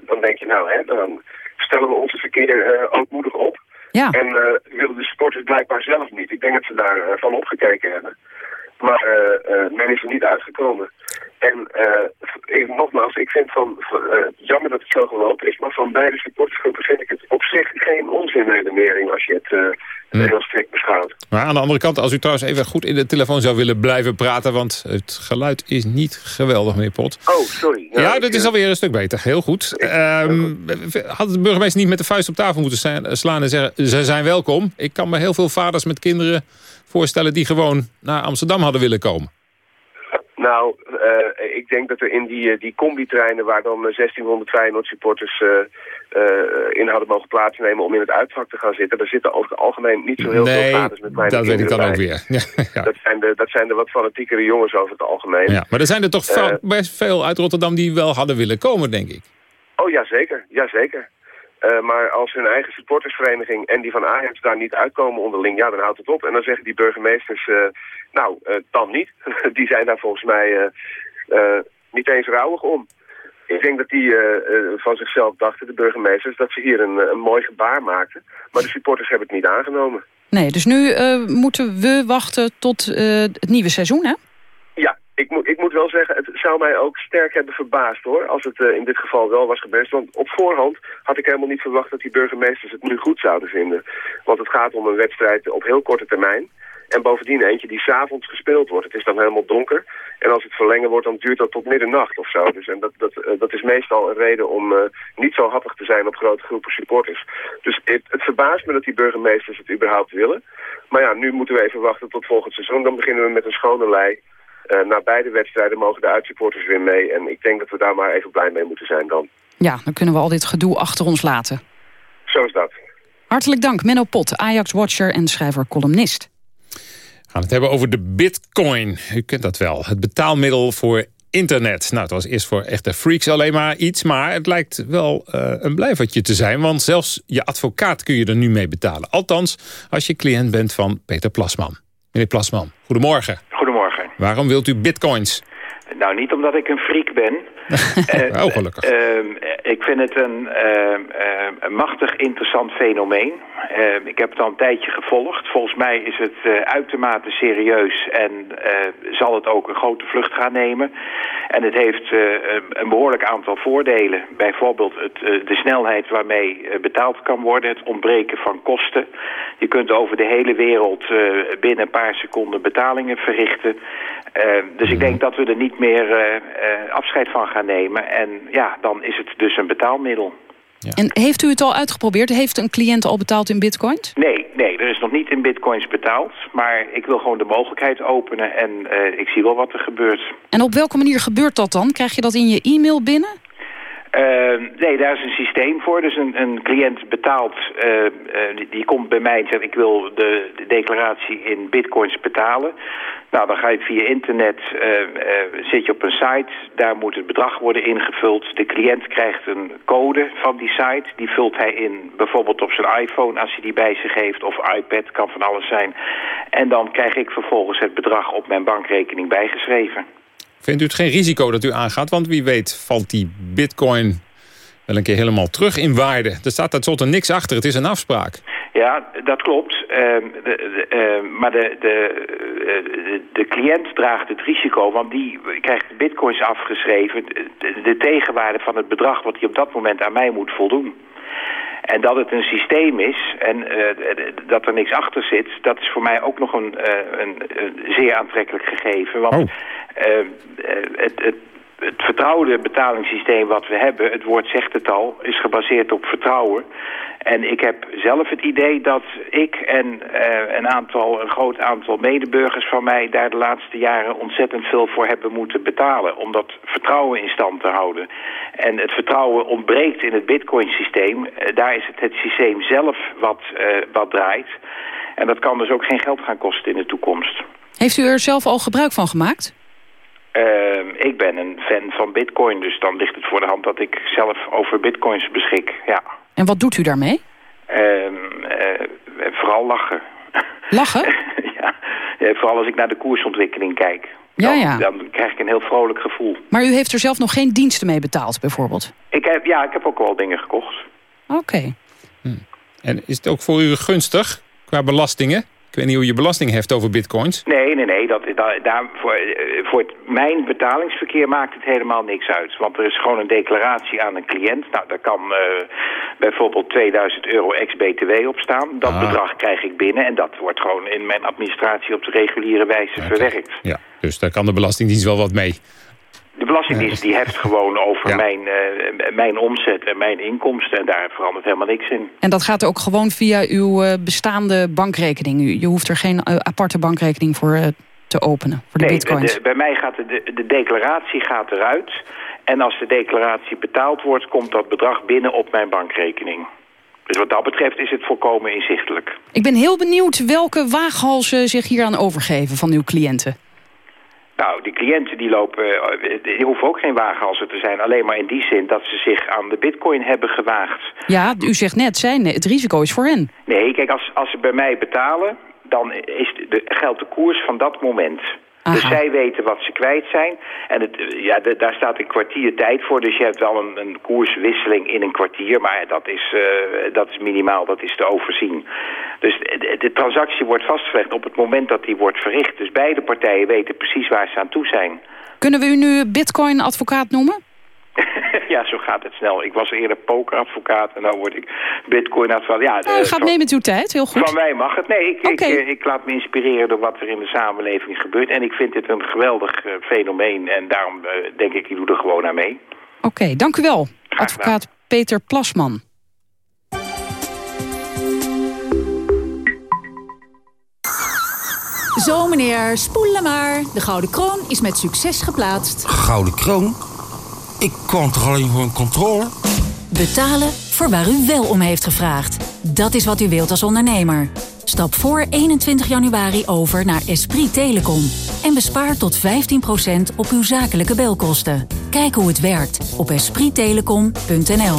[SPEAKER 25] Dan denk je, nou, hè, dan stellen we ons eens een keer eh, ootmoedig op.
[SPEAKER 3] Ja.
[SPEAKER 25] En willen de supporters blijkbaar zelf niet. Ik denk dat ze daar van opgekeken hebben. Maar men is er niet uitgekomen. En eh, ik, nogmaals, ik vind van, van, eh, jammer dat het zo gelopen is, maar van beide supportersgroepen vind ik het op zich geen onzinredenering als je het eh, heel strikt beschouwt.
[SPEAKER 2] Maar aan de andere kant, als u trouwens even goed in de telefoon zou willen blijven praten... want het geluid is niet geweldig, meneer Pot.
[SPEAKER 25] Oh, sorry.
[SPEAKER 2] Ja,
[SPEAKER 25] ik,
[SPEAKER 2] dat is alweer een stuk beter. Heel goed. Ehm, had de burgemeester niet met de vuist op tafel moeten zijn- slaan en zeggen... ze zijn welkom. Ik kan me heel veel vaders met kinderen voorstellen... die gewoon naar Amsterdam hadden willen komen.
[SPEAKER 25] Nou, eh, ik denk dat er in die, eh, die combi-treinen waar dan eh, 1600 Feyenoord supporters eh, eh, in hadden mogen plaatsnemen om in het uitvak te gaan zitten. Daar zitten over het algemeen niet zo heel
[SPEAKER 2] nee,
[SPEAKER 25] veel vaders met kleine
[SPEAKER 2] dat weet ik dan ook weer. Ja, ja.
[SPEAKER 25] Dat, zijn de, dat zijn de wat fanatiekere jongens over het algemeen.
[SPEAKER 2] Ja, maar er zijn er toch
[SPEAKER 25] Eh,
[SPEAKER 2] best veel uit Rotterdam... die wel hadden willen komen, denk ik.
[SPEAKER 25] Oh ja, zeker. Eh, maar als hun eigen supportersvereniging en die van Ajax daar niet uitkomen onderling, ja, dan houdt het op. En dan zeggen die burgemeesters, eh, nou, eh, dan niet. die zijn daar volgens mij niet eens rouwig om. Ik denk dat die van zichzelf dachten, de burgemeesters, dat ze hier een, een mooi gebaar maakten. Maar de supporters hebben het niet aangenomen.
[SPEAKER 3] Nee, dus nu moeten we wachten tot het nieuwe seizoen, hè?
[SPEAKER 25] Ik, moet, ik moet wel zeggen, het zou mij ook sterk hebben verbaasd hoor, als het eh, in dit geval wel was gebeurd. Want op voorhand had ik helemaal niet verwacht dat die burgemeesters het nu goed zouden vinden. Want het gaat om een wedstrijd op heel korte termijn. En bovendien eentje die s'avonds gespeeld wordt. Het is dan helemaal donker. En als het verlengen wordt, dan duurt dat tot middernacht of zo. Dus, en dat, dat, eh, dat is meestal een reden om uh, niet zo happig te zijn op grote groepen supporters. Dus het, het, verbaast me dat die burgemeesters het überhaupt willen. Maar ja, nu moeten we even wachten tot volgend seizoen. Dan beginnen we met een schone lei. Uh, na beide wedstrijden mogen de uitsupporters weer mee. En ik denk dat we daar maar even blij mee moeten zijn dan.
[SPEAKER 3] Ja, dan kunnen we al dit gedoe achter ons laten.
[SPEAKER 25] Zo is dat.
[SPEAKER 3] Hartelijk dank, Menno Pot, Ajax-watcher en schrijver-columnist.
[SPEAKER 2] We gaan het hebben over de bitcoin. U kent dat wel, het betaalmiddel voor internet. Nou, het was eerst voor echte freaks alleen maar iets... maar het lijkt wel uh, een blijvertje te zijn... want zelfs je advocaat kun je er nu mee betalen. Althans, als je cliënt bent van Peter Plasman. Meneer Plasman, goedemorgen.
[SPEAKER 26] Goedemorgen.
[SPEAKER 2] Waarom wilt u bitcoins?
[SPEAKER 26] Nou, niet omdat ik een freak ben.
[SPEAKER 2] oh, gelukkig.
[SPEAKER 26] Uh, ik vind het een, een machtig interessant fenomeen. Ehm, ik heb het al een tijdje gevolgd. Volgens mij is het uh, uitermate serieus en uh, zal het ook een grote vlucht gaan nemen. En het heeft een behoorlijk aantal voordelen. Bijvoorbeeld het, de snelheid waarmee betaald kan worden, het ontbreken van kosten. Je kunt over de hele wereld binnen een paar seconden betalingen verrichten. Ehm, dus ik denk dat we er niet meer afscheid van gaan nemen. En ja, dan is het dus een betaalmiddel.
[SPEAKER 3] Ja. En heeft u het al uitgeprobeerd? Heeft een cliënt al betaald in bitcoins?
[SPEAKER 26] Nee, nee, er is nog niet in bitcoins betaald. Maar ik wil gewoon de mogelijkheid openen en uh, ik zie wel wat er gebeurt.
[SPEAKER 3] En op welke manier gebeurt dat dan? Krijg je dat in je e-mail binnen?
[SPEAKER 26] Uh, nee, daar is een systeem voor. Dus een, een cliënt betaalt, uh, die, die, komt bij mij en zegt ik wil de, de, declaratie in bitcoins betalen. Nou, dan ga je via internet, zit je op een site, daar moet het bedrag worden ingevuld. De cliënt krijgt een code van die site, die vult hij in bijvoorbeeld op zijn iPhone als hij die bij zich heeft, of iPad, kan van alles zijn. En dan krijg ik vervolgens het bedrag op mijn bankrekening bijgeschreven.
[SPEAKER 2] Vindt u het geen risico dat u aangaat? Want wie weet valt die bitcoin wel een keer helemaal terug in waarde. Er staat tenslotte niks achter, het is een afspraak.
[SPEAKER 26] Ja, dat klopt. Uh, de, uh, maar de, de, de, de, cliënt draagt het risico, want die krijgt bitcoins afgeschreven... De, de tegenwaarde van het bedrag wat hij op dat moment aan mij moet voldoen. En dat het een systeem is en uh, dat er niks achter zit... dat is voor mij ook nog een, uh, een, een zeer aantrekkelijk gegeven. Want oh. uh, het, het, het vertrouwde betalingssysteem wat we hebben... het woord zegt het al, is gebaseerd op vertrouwen. En ik heb zelf het idee dat ik en uh, een, aantal, een groot aantal medeburgers van mij... daar de laatste jaren ontzettend veel voor hebben moeten betalen... om dat vertrouwen in stand te houden. En het vertrouwen ontbreekt in het bitcoin-systeem. Uh, daar is het het systeem zelf wat, uh, wat draait. En dat kan dus ook geen geld gaan kosten in de toekomst.
[SPEAKER 3] Heeft u er zelf al gebruik van gemaakt?
[SPEAKER 26] Uh, ik ben een fan van bitcoin, dus dan ligt het voor de hand dat ik zelf over bitcoins beschik, ja.
[SPEAKER 3] En wat doet u daarmee?
[SPEAKER 26] Uh, uh, vooral lachen.
[SPEAKER 3] Lachen?
[SPEAKER 26] ja. ja, vooral als ik naar de koersontwikkeling kijk. Dan,
[SPEAKER 3] ja, ja.
[SPEAKER 26] dan krijg ik een heel vrolijk gevoel.
[SPEAKER 3] Maar u heeft er zelf nog geen diensten mee betaald, bijvoorbeeld?
[SPEAKER 26] Ik heb, ja, ik heb ook wel dingen gekocht.
[SPEAKER 3] Oké. Okay.
[SPEAKER 2] Hm. En is het ook voor u gunstig qua belastingen? Ik weet niet hoe je belasting heft over bitcoins.
[SPEAKER 26] Nee, nee, nee. Dat, daar, voor, voor het, mijn betalingsverkeer maakt het helemaal niks uit. Want er is gewoon een declaratie aan een cliënt. Nou, daar kan uh, bijvoorbeeld 2000 euro ex-BTW op staan. Dat ah. bedrag krijg ik binnen en dat wordt gewoon in mijn administratie op de reguliere wijze okay. verwerkt.
[SPEAKER 2] Ja, dus daar kan de Belastingdienst wel wat mee.
[SPEAKER 26] De Belastingdienst die heft gewoon over ja. mijn, uh, mijn omzet en mijn inkomsten. En daar verandert helemaal niks in.
[SPEAKER 3] En dat gaat ook gewoon via uw uh, bestaande bankrekening? Je hoeft er geen uh, aparte bankrekening voor te openen, voor de
[SPEAKER 26] nee,
[SPEAKER 3] bitcoins?
[SPEAKER 26] De, bij mij gaat de, de declaratie gaat eruit. En als de declaratie betaald wordt, komt dat bedrag binnen op mijn bankrekening. Dus wat dat betreft is het volkomen inzichtelijk.
[SPEAKER 3] Ik ben heel benieuwd welke waaghalzen zich hier aan overgeven van uw cliënten.
[SPEAKER 26] Nou, die cliënten die lopen, die hoeven ook geen waaghalzen te zijn. Alleen maar in die zin dat ze zich aan de bitcoin hebben gewaagd.
[SPEAKER 3] Ja, u zegt net, zijn, het risico is voor hen.
[SPEAKER 26] Nee, kijk, als, als ze bij mij betalen, dan is de, geldt de koers van dat moment. Dus zij weten wat ze kwijt zijn. En het, ja, de- daar staat een kwartier tijd voor. Dus je hebt wel een, een koerswisseling in een kwartier. Maar dat is, eh, dat is minimaal, dat is te overzien. Dus de, de transactie wordt vastgelegd op het moment dat die wordt verricht. Dus beide partijen weten precies waar ze aan toe zijn.
[SPEAKER 3] Kunnen we u nu bitcoin-advocaat noemen?
[SPEAKER 26] ja, zo gaat het snel. Ik was eerder pokeradvocaat en nu word ik bitcoin-advocaat. Ja, de-
[SPEAKER 3] Nou, u gaat
[SPEAKER 26] zo-
[SPEAKER 3] mee met uw tijd, heel goed.
[SPEAKER 26] Van mij mag het. Nee, ik, ik, eh, ik laat me inspireren door wat er in de samenleving gebeurt. En ik vind dit een geweldig eh, fenomeen. En daarom eh, denk ik, ik doe er gewoon aan mee.
[SPEAKER 3] Oké, dank u wel. Advocaat Peter Plasman.
[SPEAKER 27] Zo meneer, spoelen maar. De Gouden Kroon is met succes geplaatst.
[SPEAKER 28] Gouden kroon? Ik kwam toch alleen voor een controle?
[SPEAKER 27] Betalen voor waar u wel om heeft gevraagd. Dat is wat u wilt als ondernemer. Stap voor 21 januari over naar Esprit Telecom. En bespaar tot 15% op uw zakelijke belkosten. Kijk hoe het werkt op esprittelecom.nl.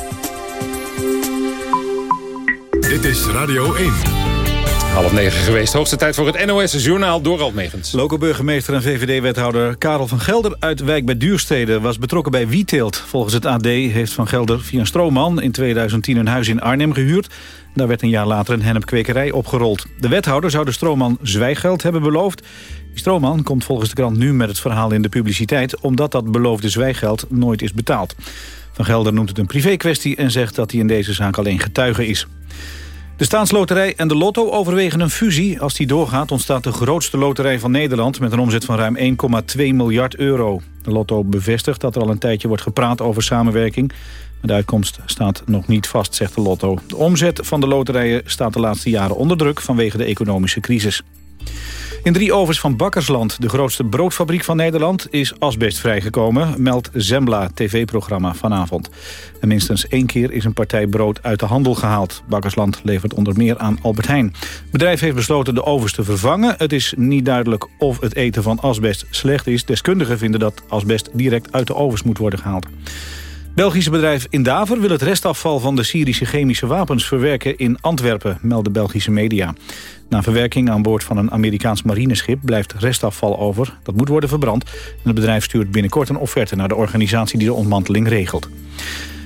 [SPEAKER 1] Dit is Radio 1.
[SPEAKER 2] Half negen geweest. Hoogste tijd voor het NOS-journaal Dorald Megens.
[SPEAKER 4] Loco-burgemeester en VVD-wethouder Karel van Gelder uit Wijk bij Duurstede... was betrokken bij Wietteelt. Volgens het AD heeft van Gelder via een stroomman in 2010 een huis in Arnhem gehuurd. Daar werd een jaar later een hennepkwekerij opgerold. De wethouder zou de stroomman zwijggeld hebben beloofd. Die stroomman komt volgens de krant nu met het verhaal in de publiciteit... omdat dat beloofde zwijggeld nooit is betaald. Van Gelder noemt het een privé-kwestie en zegt dat hij in deze zaak alleen getuige is. De staatsloterij en de lotto overwegen een fusie. Als die doorgaat ontstaat de grootste loterij van Nederland... met een omzet van ruim 1,2 miljard euro. De lotto bevestigt dat er al een tijdje wordt gepraat over samenwerking. Maar de uitkomst staat nog niet vast, zegt de lotto. De omzet van de loterijen staat de laatste jaren onder druk... vanwege de economische crisis. In drie ovens van Bakkersland, de grootste broodfabriek van Nederland... is asbest vrijgekomen, meldt Zembla, tv-programma vanavond. En minstens één keer is een partij brood uit de handel gehaald. Bakkersland levert onder meer aan Albert Heijn. Het bedrijf heeft besloten de ovens te vervangen. Het is niet duidelijk of het eten van asbest slecht is. Deskundigen vinden dat asbest direct uit de ovens moet worden gehaald. Belgische bedrijf Indaver wil het restafval van de Syrische chemische wapens verwerken in Antwerpen, melden Belgische media. Na verwerking aan boord van een Amerikaans marineschip blijft restafval over. Dat moet worden verbrand. En het bedrijf stuurt binnenkort een offerte naar de organisatie die de ontmanteling regelt.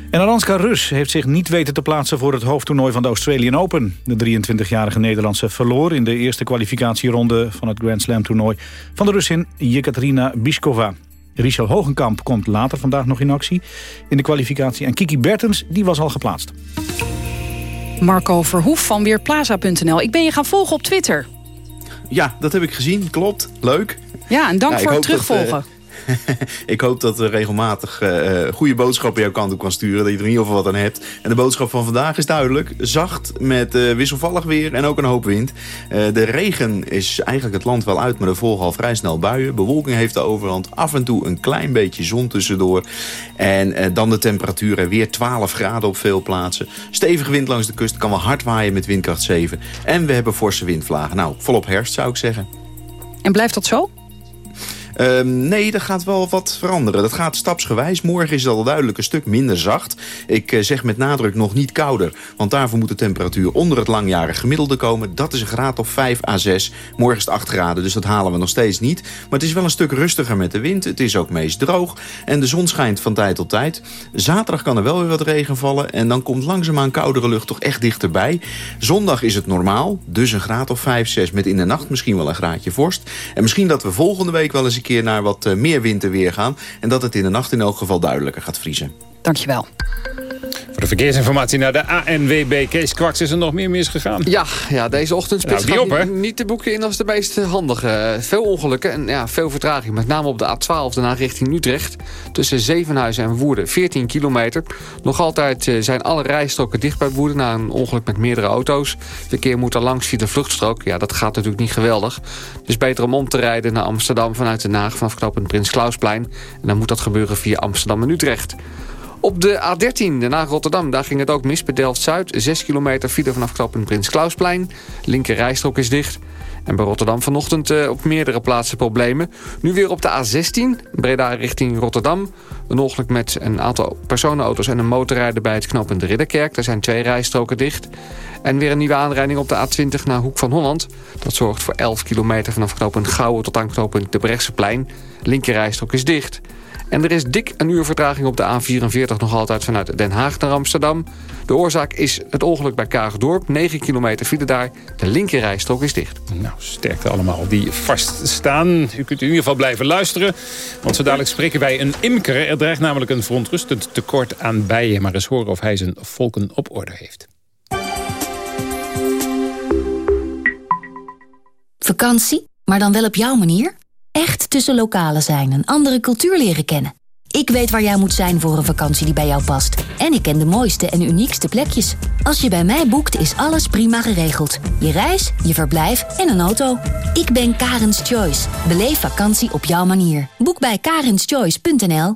[SPEAKER 4] En Aranska Rus heeft zich niet weten te plaatsen voor het hoofdtoernooi van de Australian Open. De 23-jarige Nederlandse verloor in de eerste kwalificatieronde van het Grand Slam toernooi van de Russin Yekaterina Biskova. Richel Hogenkamp komt later vandaag nog in actie in de kwalificatie. En Kiki Bertens, die was al geplaatst.
[SPEAKER 3] Marco Verhoef van Weerplaza.nl. Ik ben je gaan volgen op Twitter.
[SPEAKER 29] Ja, dat heb ik gezien. Klopt. Leuk.
[SPEAKER 3] Ja, en dank
[SPEAKER 29] Ja,
[SPEAKER 3] voor het
[SPEAKER 29] dat,
[SPEAKER 3] terugvolgen.
[SPEAKER 29] ik hoop dat er regelmatig eh, goede boodschappen jouw kant op kan sturen. Dat je er in ieder geval wat aan hebt. En de boodschap van vandaag is duidelijk. Zacht met eh, wisselvallig weer en ook een hoop wind. De regen is eigenlijk het land wel uit, maar er volgen al vrij snel buien. Bewolking heeft de overhand. Af en toe een klein beetje zon tussendoor. En dan de temperaturen. Weer 12 graden op veel plaatsen. Stevige wind langs de kust. Kan wel hard waaien met windkracht 7. En we hebben forse windvlagen. Nou, volop herfst zou ik zeggen.
[SPEAKER 3] En blijft dat zo?
[SPEAKER 29] Ehm, nee, dat gaat wel wat veranderen. Dat gaat stapsgewijs. Morgen is het al duidelijk een stuk minder zacht. Ik eh, zeg met nadruk nog niet kouder. Want daarvoor moet de temperatuur onder het langjarig gemiddelde komen. Dat is een graad of 5 à 6. Morgen is het 8 graden, dus dat halen we nog steeds niet. Maar het is wel een stuk rustiger met de wind. Het is ook meest droog. En de zon schijnt van tijd tot tijd. Zaterdag kan er wel weer wat regen vallen. En dan komt langzaamaan koudere lucht toch echt dichterbij. Zondag is het normaal. Dus een graad of 5, 6. Met in de nacht misschien wel een graadje vorst. En misschien dat we volgende week wel eens een keer naar wat meer winterweer gaan. En dat het in de nacht in elk geval duidelijker gaat vriezen.
[SPEAKER 3] Dankjewel.
[SPEAKER 2] Voor de verkeersinformatie naar de ANWB. Kees Kwaks is er nog meer misgegaan.
[SPEAKER 7] Ja, ja deze ochtendspits
[SPEAKER 2] Nou, op,
[SPEAKER 7] niet, niet de boeken in als de meest handige. Veel ongelukken en ja, veel vertraging. Met name op de A12 daarna richting Utrecht. Tussen Zevenhuizen en Woerden, 14 kilometer. Nog altijd eh, zijn alle rijstroken dicht bij Woerden... na een ongeluk met meerdere auto's. Verkeer moet er langs via de vluchtstrook. Ja, dat gaat natuurlijk niet geweldig. Dus beter om om te rijden naar Amsterdam vanuit Den Haag... vanaf knooppunt Prins Klausplein. En dan moet dat gebeuren via Amsterdam en Utrecht. Op de A13, daarna Rotterdam, daar ging het ook mis bij Delft-Zuid. 6 kilometer file vanaf knooppunt Prins Klausplein. Linker rijstrook is dicht. En bij Rotterdam vanochtend eh, op meerdere plaatsen problemen. Nu weer op de A16, Breda richting Rotterdam. Een ongeluk met een aantal personenauto's en een motorrijder bij het knooppunt Ridderkerk. Daar zijn twee rijstroken dicht. En weer een nieuwe aanrijding op de A20 naar Hoek van Holland. Dat zorgt voor 11 kilometer vanaf knooppunt Gouwen tot aan knooppunt De Brechtseplein. Linker rijstrook is dicht. En er is dik een uur vertraging op de A44 nog altijd vanuit Den Haag naar Amsterdam. De oorzaak is het ongeluk bij Kaagdorp. 9 kilometer file daar. De linkerrijstrook is dicht.
[SPEAKER 2] Nou, sterkte allemaal die vaststaan. U kunt in ieder geval blijven luisteren. Want zo dadelijk spreken wij een imker. Er dreigt namelijk een verontrustend tekort aan bijen. Maar eens horen of hij zijn volken op orde heeft.
[SPEAKER 27] Vakantie, maar dan wel op jouw manier? Echt tussen lokalen zijn, een andere cultuur leren kennen. Ik weet waar jij moet zijn voor een vakantie die bij jou past. En ik ken de mooiste en uniekste plekjes. Als je bij mij boekt, is alles prima geregeld. Je reis, je verblijf en een auto. Ik ben Karens Choice. Beleef vakantie op jouw manier. Boek bij karenschoice.nl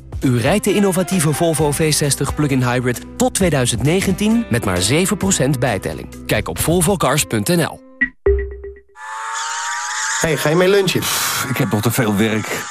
[SPEAKER 30] U rijdt de innovatieve Volvo V60 Plug-in Hybrid tot 2019 met maar 7% bijtelling. Kijk op volvocars.nl.
[SPEAKER 31] Hey, ga je mee lunchen?
[SPEAKER 32] Ik heb nog te veel werk.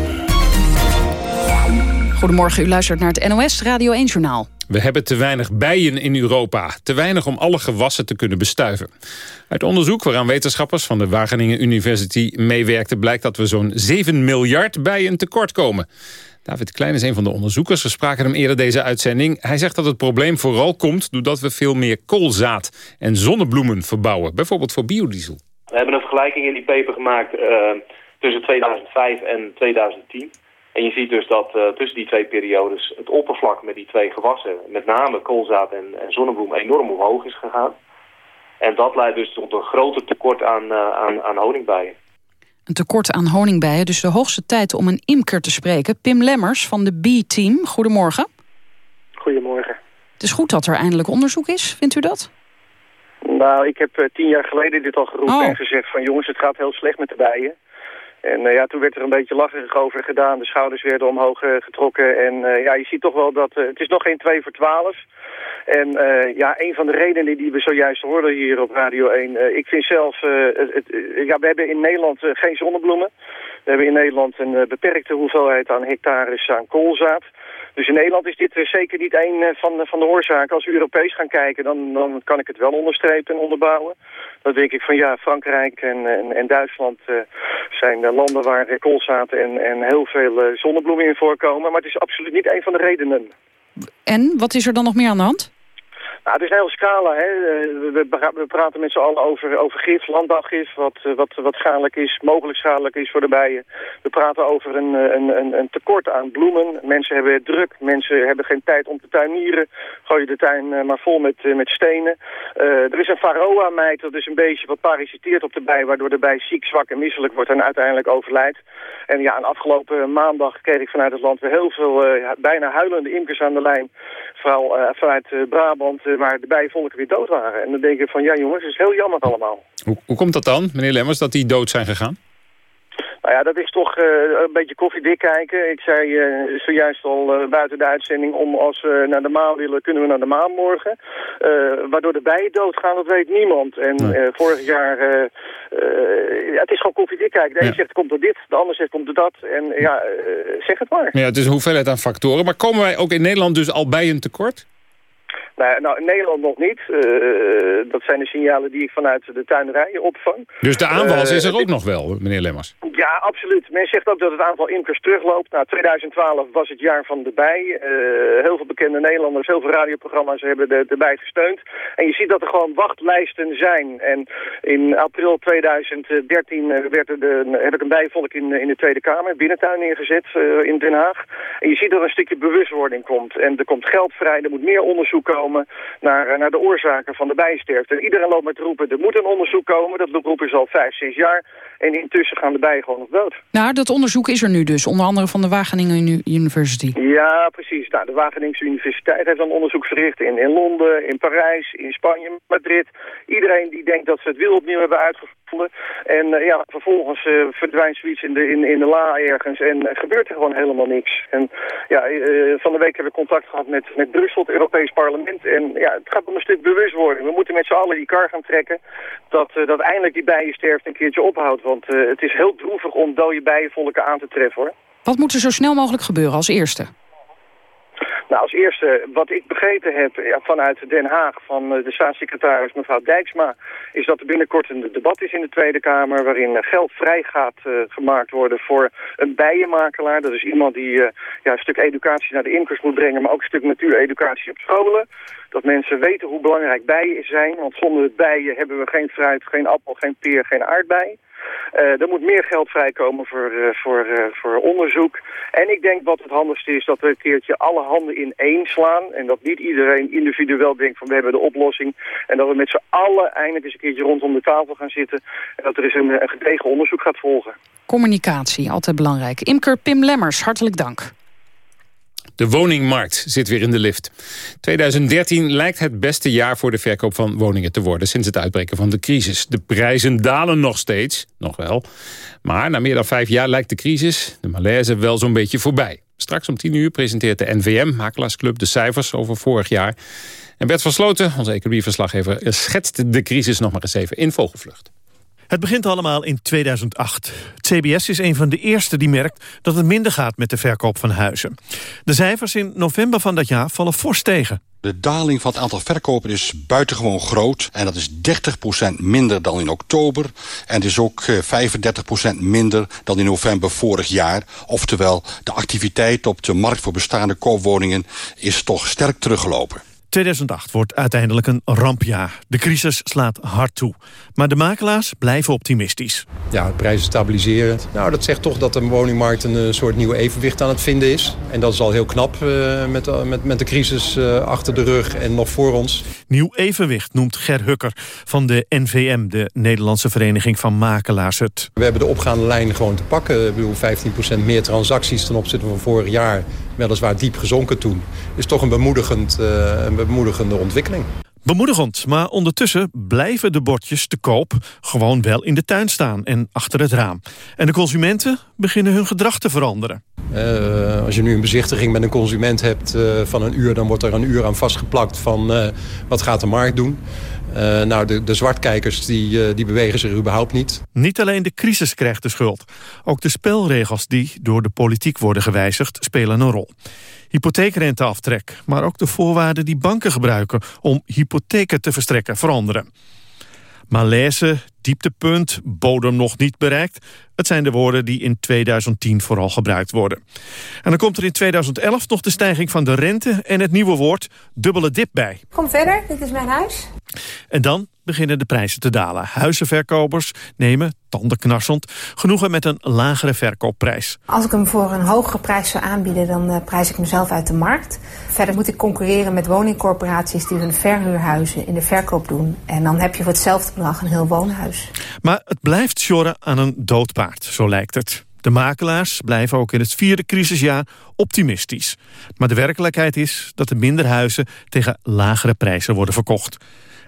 [SPEAKER 3] Goedemorgen, u luistert naar het NOS Radio 1-journaal.
[SPEAKER 2] We hebben te weinig bijen in Europa. Te weinig om alle gewassen te kunnen bestuiven. Uit onderzoek waaraan wetenschappers van de Wageningen University meewerkten... blijkt dat we zo'n 7 miljard bijen tekort komen. David Klein is een van de onderzoekers. We spraken hem eerder deze uitzending. Hij zegt dat het probleem vooral komt doordat we veel meer koolzaad en zonnebloemen verbouwen. Bijvoorbeeld voor biodiesel.
[SPEAKER 33] We hebben een vergelijking in die paper gemaakt uh, tussen 2005 en 2010. En je ziet dus dat uh, tussen die twee periodes het oppervlak met die twee gewassen, met name koolzaad en, en zonnebloem, enorm omhoog is gegaan. En dat leidt dus tot een groter tekort aan, uh, aan, aan honingbijen.
[SPEAKER 3] Een tekort aan honingbijen, dus de hoogste tijd om een imker te spreken. Pim Lemmers van de Bee-team, goedemorgen.
[SPEAKER 34] Goedemorgen.
[SPEAKER 3] Het is goed dat er eindelijk onderzoek is, vindt u dat?
[SPEAKER 34] Nou, ik heb uh, tien jaar geleden dit al geroepen
[SPEAKER 3] Oh.
[SPEAKER 34] en gezegd van jongens, het gaat heel slecht met de bijen. En uh, ja, toen werd er een beetje lacherig over gedaan. De schouders werden omhoog uh, getrokken. En uh, ja, je ziet toch wel dat het is nog geen 2 voor 12. En ja, een van de redenen die we zojuist hoorden hier op Radio 1. ik vind zelf, het, ja, we hebben in Nederland geen zonnebloemen. We hebben in Nederland een beperkte hoeveelheid aan hectares aan koolzaad. Dus in Nederland is dit zeker niet een van, van de oorzaken. Als we Europees gaan kijken, dan, dan kan ik het wel onderstrepen en onderbouwen. Dan denk ik van ja, Frankrijk en, en, Duitsland uh, zijn landen waar koolzaad en, en heel veel zonnebloemen in voorkomen. Maar het is absoluut niet een van de redenen.
[SPEAKER 3] En wat is er dan nog meer aan de hand?
[SPEAKER 34] Nou, het is een hele scala. Hè. We, we, praten met z'n allen over, over gif, landbouwgif, wat, wat, wat schadelijk is, mogelijk schadelijk is voor de bijen. We praten over een, een, een, een tekort aan bloemen. Mensen hebben het druk, mensen hebben geen tijd om te tuinieren. Gooi je de tuin maar vol met, met stenen. Er is een varroa-meid, dat is een beestje wat parasiteert op de bij, waardoor de bij ziek, zwak en misselijk wordt en uiteindelijk overlijdt. En ja, en afgelopen maandag kreeg ik vanuit het land weer heel veel bijna huilende imkers aan de lijn. Vooral vanuit Brabant waar de bijenvolken weer dood waren. En dan denk ik van, ja jongens, het is heel jammer allemaal.
[SPEAKER 2] Hoe, hoe komt dat dan, meneer Lemmers, dat die dood zijn gegaan?
[SPEAKER 34] Nou ja, dat is toch uh, een beetje koffiedik kijken. Ik zei uh, zojuist al uh, buiten de uitzending, om als we naar de maan willen, kunnen we naar de maan morgen. waardoor de bijen doodgaan, dat weet niemand. En vorig jaar, ja, het is gewoon koffiedik kijken. De een zegt komt er dit, de ander zegt komt er dat. En ja, zeg het maar.
[SPEAKER 2] Ja, het is een hoeveelheid aan factoren. Maar komen wij ook in Nederland dus al bij een tekort?
[SPEAKER 34] Nou, nou, in Nederland nog niet. Uh, dat zijn de signalen die ik vanuit de tuinerijen opvang.
[SPEAKER 2] Dus de aanwas uh, is er ook nog wel, meneer Lemmers?
[SPEAKER 34] Ja, absoluut. Men zegt ook dat het aantal imkers terugloopt. Nou, 2012 was het jaar van de bij. Uh, heel veel bekende Nederlanders, heel veel radioprogramma's hebben de, de bij gesteund. En je ziet dat er gewoon wachtlijsten zijn. En in april 2013 werd er de, heb ik een bijvolk in, in de Tweede Kamer, binnentuin neergezet in Den Haag. En je ziet dat er een stukje bewustwording komt. En er komt geld vrij, er moet meer onderzoek komen naar, eh, naar de oorzaken van de bijensterfte. En iedereen loopt met roepen, er moet een onderzoek komen. Dat roepen is al vijf, zes jaar. En intussen gaan de bijen gewoon nog dood.
[SPEAKER 3] Nou, dat onderzoek is er nu dus, onder andere van de Wageningen University.
[SPEAKER 34] Ja, precies. Nou, de Wageningse Universiteit heeft dan onderzoek verricht in, in Londen, in Parijs, in Spanje, Madrid. Iedereen die denkt dat ze het wiel opnieuw hebben uitgevoerd en uh, ja, vervolgens uh, verdwijnt zoiets in de, in, in de la ergens en gebeurt er gewoon helemaal niks. En ja, uh, van de week hebben we contact gehad met, met Brussel, het Europees Parlement. En ja, het gaat om een stuk bewustwording. We moeten met z'n allen die kar gaan trekken dat, dat eindelijk die bijensterfte een keertje ophoudt. Want het is heel droevig om dode bijenvolken aan te treffen hoor.
[SPEAKER 3] Wat moet er zo snel mogelijk gebeuren als eerste?
[SPEAKER 34] Nou, als eerste, wat ik begrepen heb ja, vanuit Den Haag van uh, de staatssecretaris mevrouw Dijksma... is dat er binnenkort een debat is in de Tweede Kamer... waarin uh, geld vrij gaat uh, gemaakt worden voor een bijenmakelaar. Dat is iemand die ja, een stuk educatie naar de imkers moet brengen... maar ook een stuk natuureducatie op scholen. Dat mensen weten hoe belangrijk bijen zijn. Want zonder bijen hebben we geen fruit, geen appel, geen peer, geen aardbei. Uh, er moet meer geld vrijkomen voor, uh, voor, uh, voor onderzoek. En ik denk wat het handigste is dat we een keertje alle handen in één slaan. En dat niet iedereen individueel denkt van we hebben de oplossing. En dat we met z'n allen eindelijk eens een keertje rondom de tafel gaan zitten. En dat er eens een, een gedegen onderzoek gaat volgen.
[SPEAKER 3] Communicatie, altijd belangrijk. Imker Pim Lemmers, hartelijk dank.
[SPEAKER 2] De woningmarkt zit weer in de lift. 2013 lijkt het beste jaar voor de verkoop van woningen te worden... sinds het uitbreken van de crisis. De prijzen dalen nog steeds, nog wel. Maar na meer dan vijf jaar lijkt de crisis, de malaise, wel zo'n beetje voorbij. Straks om 10 uur presenteert de NVM, Makelaarsclub, de cijfers over vorig jaar. En Bert van Sloten, onze economieverslaggever... schetst de crisis nog maar eens even in vogelvlucht.
[SPEAKER 35] Het begint allemaal in 2008. Het CBS is een van de eerste die merkt dat het minder gaat met de verkoop van huizen. De cijfers in november van dat jaar vallen fors tegen.
[SPEAKER 36] De daling van het aantal verkopen is buitengewoon groot. En dat is 30% minder dan in oktober. En het is ook 35% eh, minder dan in november vorig jaar. Oftewel, de activiteit op de markt voor bestaande koopwoningen is toch sterk teruggelopen.
[SPEAKER 35] 2008 wordt uiteindelijk een rampjaar. De crisis slaat hard toe. Maar de makelaars blijven optimistisch.
[SPEAKER 37] Ja, de prijzen stabiliseren. Nou, dat zegt toch dat de woningmarkt een eh, soort nieuw evenwicht aan het vinden is. En dat is al heel knap uh, met, uh, met, met de crisis achter de rug en nog voor ons.
[SPEAKER 35] Nieuw evenwicht noemt Ger Hukker van de NVM, de Nederlandse Vereniging van Makelaars het.
[SPEAKER 37] We hebben de opgaande lijn gewoon te pakken. Ik bedoel, 15% meer transacties ten opzichte van vorig jaar. Weliswaar diep gezonken toen. Is toch een, bemoedigend, een bemoedigende ontwikkeling.
[SPEAKER 35] Bemoedigend, maar ondertussen blijven de bordjes te koop... gewoon wel in de tuin staan en achter het raam. En de consumenten beginnen hun gedrag te veranderen.
[SPEAKER 37] Uh, als je nu een bezichtiging met een consument hebt uh, van een uur... dan wordt er een uur aan vastgeplakt van uh, wat gaat de markt doen. Nou, de, de zwartkijkers die, die bewegen zich überhaupt niet.
[SPEAKER 35] Niet alleen de crisis krijgt de schuld. Ook de spelregels die door de politiek worden gewijzigd spelen een rol hypotheekrenteaftrek... maar ook de voorwaarden die banken gebruiken om hypotheken te verstrekken veranderen. Malaise, dieptepunt, bodem nog niet bereikt. Het zijn de woorden die in 2010 vooral gebruikt worden. En dan komt er in 2011 nog de stijging van de rente en het nieuwe woord dubbele dip bij.
[SPEAKER 38] Kom verder, dit is mijn huis.
[SPEAKER 35] En dan beginnen de prijzen te dalen. Huizenverkopers nemen, tandenknarsend, genoegen met een lagere verkoopprijs.
[SPEAKER 38] Als ik hem voor een hogere prijs zou aanbieden, dan uh, prijs ik mezelf uit de markt. Verder moet ik concurreren met woningcorporaties die hun verhuurhuizen in de verkoop doen. En dan heb je voor hetzelfde bedrag een heel woonhuis.
[SPEAKER 35] Maar het blijft sjorren aan een doodpaard, zo lijkt het. De makelaars blijven ook in het vierde crisisjaar optimistisch. Maar de werkelijkheid is dat er minder huizen tegen lagere prijzen worden verkocht.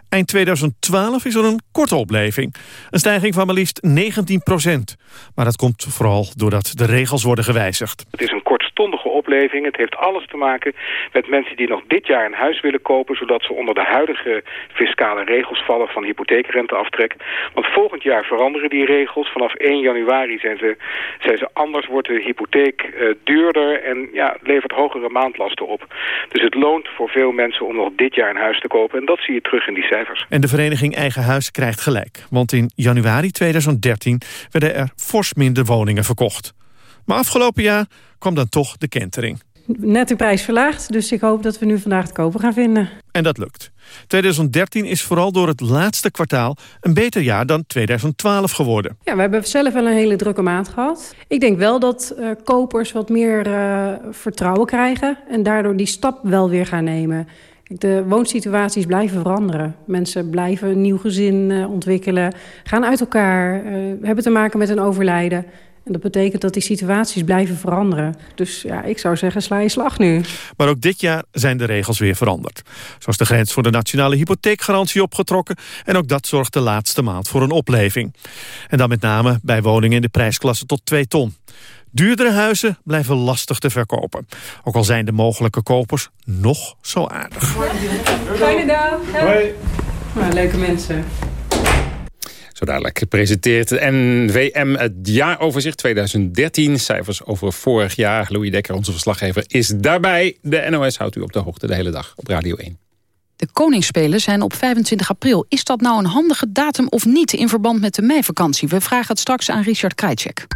[SPEAKER 35] Eind 2012 is er een korte opleving. Een stijging van maar liefst 19 procent. Maar dat komt vooral doordat de regels worden gewijzigd.
[SPEAKER 39] Het is een kortstondige opleving. Het heeft alles te maken met mensen die nog dit jaar een huis willen kopen... zodat ze onder de huidige fiscale regels vallen van hypotheekrenteaftrek. Want volgend jaar veranderen die regels. Vanaf 1 januari zijn ze, zijn ze anders, wordt de hypotheek uh, duurder... en ja, levert hogere maandlasten op. Dus het loont voor veel mensen om nog dit jaar een huis te kopen. En dat zie je terug in die cijfers.
[SPEAKER 35] En de vereniging Eigen Huis krijgt gelijk. Want in januari 2013 werden er fors minder woningen verkocht. Maar afgelopen jaar kwam dan toch de kentering.
[SPEAKER 40] Net de prijs verlaagd, dus ik hoop dat we nu vandaag te kopen gaan vinden.
[SPEAKER 35] En dat lukt. 2013 is vooral door het laatste kwartaal een beter jaar dan 2012 geworden.
[SPEAKER 40] Ja, we hebben zelf wel een hele drukke maand gehad. Ik denk wel dat uh, kopers wat meer uh, vertrouwen krijgen... en daardoor die stap wel weer gaan nemen. De woonsituaties blijven veranderen. Mensen blijven een nieuw gezin uh, ontwikkelen, gaan uit elkaar, hebben te maken met een overlijden. En dat betekent dat die situaties blijven veranderen. Dus ja, ik zou zeggen, sla je slag nu.
[SPEAKER 35] Maar ook dit jaar zijn de regels weer veranderd. Zoals de grens voor de nationale hypotheekgarantie opgetrokken... en ook dat zorgt de laatste maand voor een opleving. En dan met name bij woningen in de prijsklasse tot 2 ton. Duurdere huizen blijven lastig te verkopen. Ook al zijn de mogelijke kopers nog zo aardig.
[SPEAKER 40] Fijne dag. Hoi. Nou, leuke mensen.
[SPEAKER 2] Zo dadelijk presenteert NVM het jaaroverzicht 2013. Cijfers over vorig jaar. Louis Dekker, onze verslaggever, is daarbij. De NOS houdt u op de hoogte de hele dag op Radio 1.
[SPEAKER 3] De Koningsspelen zijn op 25 april. Is dat nou een handige datum of niet in verband met de meivakantie? We vragen het straks aan Richard Krajcek.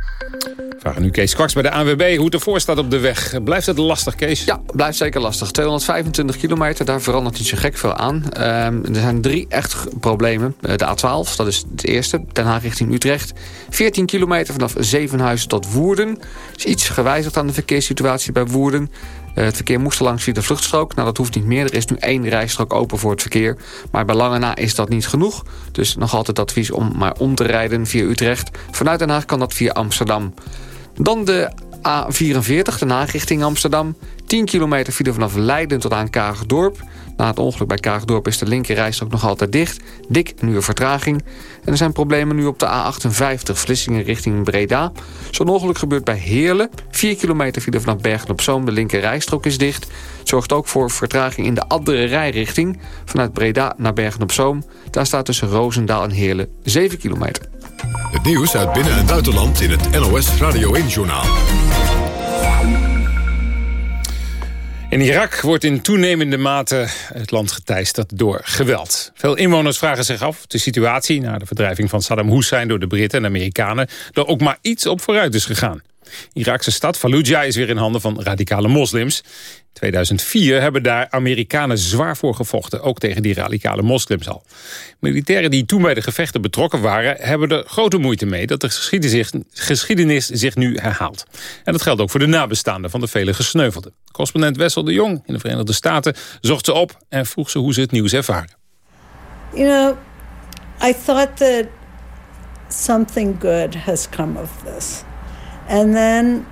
[SPEAKER 2] Vragen nu Kees Kwaks bij de ANWB hoe het ervoor staat op de weg. Blijft het lastig, Kees?
[SPEAKER 7] Ja, blijft zeker lastig. 225 kilometer, daar verandert niet zo gek veel aan. Uh, er zijn drie echt problemen. Uh, de A12, dat is het eerste. Den Haag richting Utrecht. 14 kilometer vanaf Zevenhuizen tot Woerden. is iets gewijzigd aan de verkeerssituatie bij Woerden. Uh, het verkeer moest langs via de vluchtstrook. Nou, dat hoeft niet meer. Er is nu één rijstrook open voor het verkeer. Maar bij lange na is dat niet genoeg. Dus nog altijd advies om maar om te rijden via Utrecht. Vanuit Den Haag kan dat via Amsterdam. Dan de A44, Den Haag richting Amsterdam. 10 kilometer file vanaf Leiden tot aan Kaagdorp. Na het ongeluk bij Kaagdorp is de linkerrijstrook nog altijd dicht. Dik een uur vertraging. En er zijn problemen nu op de A58, Vlissingen richting Breda. Zo'n ongeluk gebeurt bij Heerlen. 4 kilometer file vanaf Bergen op Zoom. De linkerrijstrook is dicht. Het zorgt ook voor vertraging in de andere rijrichting. Vanuit Breda naar Bergen op Zoom. Daar staat tussen Roosendaal en Heerlen 7 kilometer.
[SPEAKER 1] Het nieuws uit binnen- en buitenland in het NOS Radio 1-journaal.
[SPEAKER 2] In Irak wordt in toenemende mate het land geteisterd door geweld. Veel inwoners vragen zich af of de situatie... na de verdrijving van Saddam Hussein door de Britten en Amerikanen... er ook maar iets op vooruit is gegaan. Irakse stad Fallujah is weer in handen van radicale moslims. In 2004 hebben daar Amerikanen zwaar voor gevochten, ook tegen die radicale moslims al. Militairen die toen bij de gevechten betrokken waren, hebben er grote moeite mee dat de geschiedenis, geschiedenis zich nu herhaalt. En dat geldt ook voor de nabestaanden van de vele gesneuvelden. Correspondent Wessel de Jong in de Verenigde Staten zocht ze op en vroeg ze hoe ze het nieuws ervaren.
[SPEAKER 41] You know, I thought that something good has come of this. And then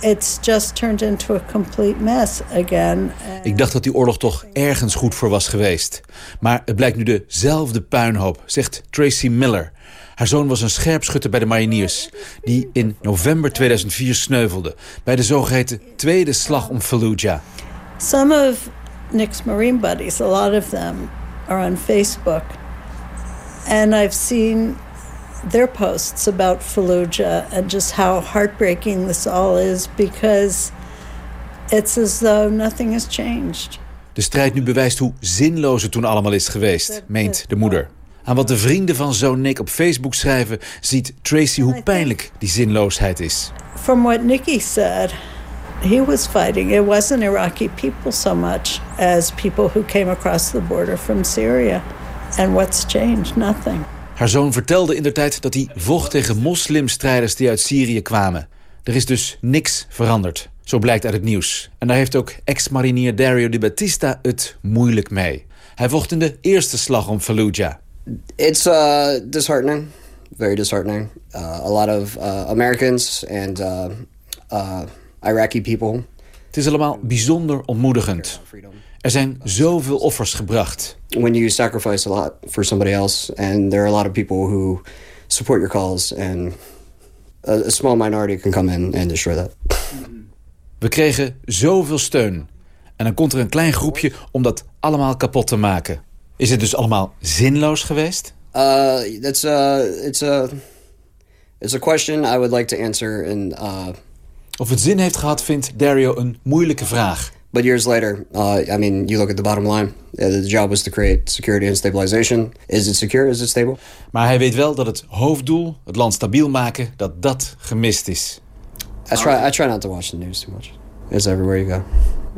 [SPEAKER 41] it's just turned into a complete mess again.
[SPEAKER 42] Ik dacht dat die oorlog toch ergens goed voor was geweest. Maar het blijkt nu dezelfde puinhoop, zegt Tracy Miller. Haar zoon was een scherpschutter bij de mariniers... die in november 2004 sneuvelde... bij de zogeheten Tweede Slag om Fallujah.
[SPEAKER 41] Some of Nick's Marine buddies, a lot of them, are on Facebook. And I've seen their posts about Fallujah and just how heartbreaking this all is because it's as though nothing has changed.
[SPEAKER 42] De strijd nu bewijst hoe zinloos het toen allemaal is geweest, meent de moeder. Aan wat de vrienden van zoon Nick op Facebook schrijven... ziet Tracy hoe pijnlijk die zinloosheid is.
[SPEAKER 41] From what Nikki said, he was fighting. It wasn't Iraqi people so much as people who came across the border from Syria. And what's changed? Nothing.
[SPEAKER 42] Haar zoon vertelde in de tijd dat hij vocht tegen moslimstrijders die uit Syrië kwamen. Er is dus niks veranderd, zo blijkt uit het nieuws. En daar heeft ook ex-marinier Dario Di Battista het moeilijk mee. Hij vocht in de eerste slag om Fallujah.
[SPEAKER 43] It's uh, disheartening, very disheartening. Uh, a lot of uh, Americans and uh, uh, Iraqi people.
[SPEAKER 42] Het is allemaal bijzonder ontmoedigend. Er zijn zoveel offers gebracht.
[SPEAKER 43] When you sacrifice a lot for somebody else, and there are a lot of people who support your cause, and a, small minority can come in and destroy that.
[SPEAKER 42] We kregen zoveel steun. En dan komt er een klein groepje om dat allemaal kapot te maken. Is het dus allemaal zinloos geweest?
[SPEAKER 43] Uh, it's a, it's a, it's a question I would like to answer. In, uh,
[SPEAKER 42] of het zin heeft gehad, vindt Dario een moeilijke vraag.
[SPEAKER 43] But years later, uh, I mean, you look at the bottom line. Uh, the job was to create security and stabilization. Is it secure? Is it stable?
[SPEAKER 42] Maar hij weet wel dat het hoofddoel, het land stabiel maken, dat dat gemist is.
[SPEAKER 43] I try, I try not to watch the news too much. It's everywhere you go.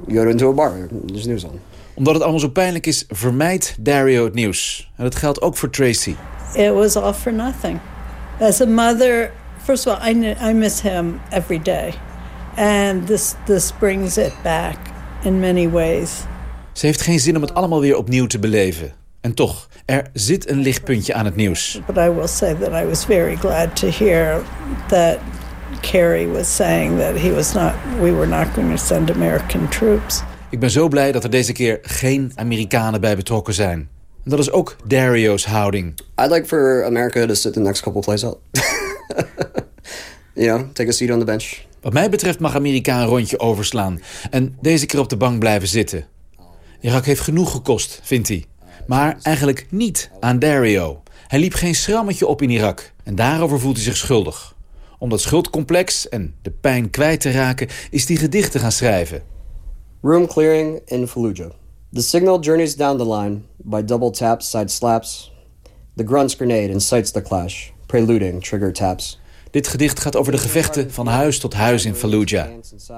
[SPEAKER 43] You go into a bar, there's news on.
[SPEAKER 42] Omdat het allemaal zo pijnlijk is, vermijdt Dario het nieuws. En dat geldt ook voor Tracy.
[SPEAKER 41] It was all for nothing. As a mother, first of all, I, I miss him every day. And this, this brings it back in many ways.
[SPEAKER 42] Ze heeft geen zin om het allemaal weer opnieuw te beleven. En toch, er zit een lichtpuntje aan het nieuws.
[SPEAKER 41] But I will say that I was very glad to hear that Kerry was saying that he was not, we were not going to send American troops.
[SPEAKER 42] Ik ben zo blij dat er deze keer geen Amerikanen bij betrokken zijn. En dat is ook Dario's houding.
[SPEAKER 43] I'd like for America to sit the next couple plays out. you know, take a seat on the bench.
[SPEAKER 42] Wat mij betreft mag Amerika een rondje overslaan. En deze keer op de bank blijven zitten. Irak heeft genoeg gekost, vindt hij. Maar eigenlijk niet aan Dario. Hij liep geen schrammetje op in Irak. En daarover voelt hij zich schuldig. Om dat schuldcomplex en de pijn kwijt te raken... is hij gedichten gaan schrijven.
[SPEAKER 43] Room clearing in Fallujah. The signal journeys down the line by double taps, side slaps. The grunt's grenade incites the clash, preluding trigger taps.
[SPEAKER 42] Dit gedicht gaat over de gevechten van huis tot huis in Fallujah.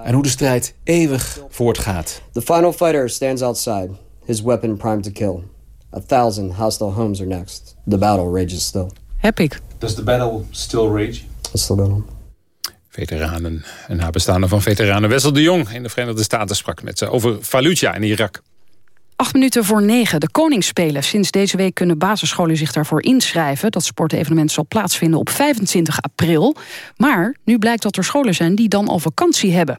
[SPEAKER 42] En hoe de strijd eeuwig voortgaat.
[SPEAKER 43] The final fighter stands outside, his weapon primed to kill. A thousand hostile homes are next. The battle rages still.
[SPEAKER 3] Heb ik.
[SPEAKER 37] Does the battle still rage?
[SPEAKER 43] It's still going on.
[SPEAKER 2] Veteranen en nabestaanden van veteranen. Wessel de Jong in de Verenigde Staten sprak met ze over Fallujah in Irak.
[SPEAKER 3] Acht minuten voor negen, de Koningsspelen. Sinds deze week kunnen basisscholen zich daarvoor inschrijven. Dat sportevenement zal plaatsvinden op 25 april. Maar nu blijkt dat er scholen zijn die dan al vakantie hebben.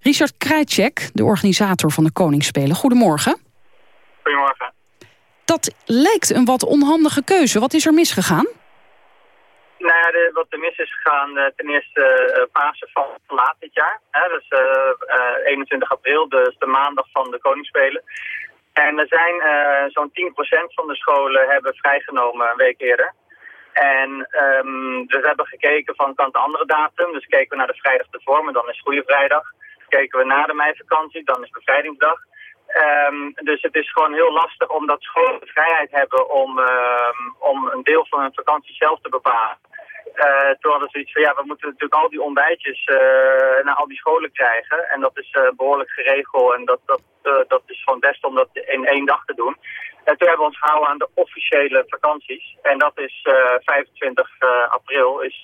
[SPEAKER 3] Richard Krajcek, de organisator van de Koningsspelen. Goedemorgen.
[SPEAKER 44] Goedemorgen.
[SPEAKER 3] Dat lijkt een wat onhandige keuze. Wat is er misgegaan?
[SPEAKER 44] Nou ja, de, wat er mis is gegaan, uh, ten eerste uh, Pasen van laat dit jaar. Hè, dus uh, 21 april, dus de maandag van de Koningsspelen. En er zijn zo'n 10% van de scholen hebben vrijgenomen een week eerder. En um, dus we hebben gekeken van kant de andere datum. Dus keken we naar de vrijdag ervoor, dan is Goede Vrijdag. Keken we na de meivakantie, dan is Bevrijdingsdag. Um, dus het is gewoon heel lastig omdat scholen de vrijheid hebben om, um, om een deel van hun vakantie zelf te bepalen. Uh, toen hadden ze iets van, ja, we moeten natuurlijk al die ontbijtjes uh, naar al die scholen krijgen. En dat is uh, behoorlijk geregeld en dat, dat, dat is gewoon best om dat in één dag te doen. En toen hebben we ons gehouden aan de officiële vakanties. En dat is 25 april, is,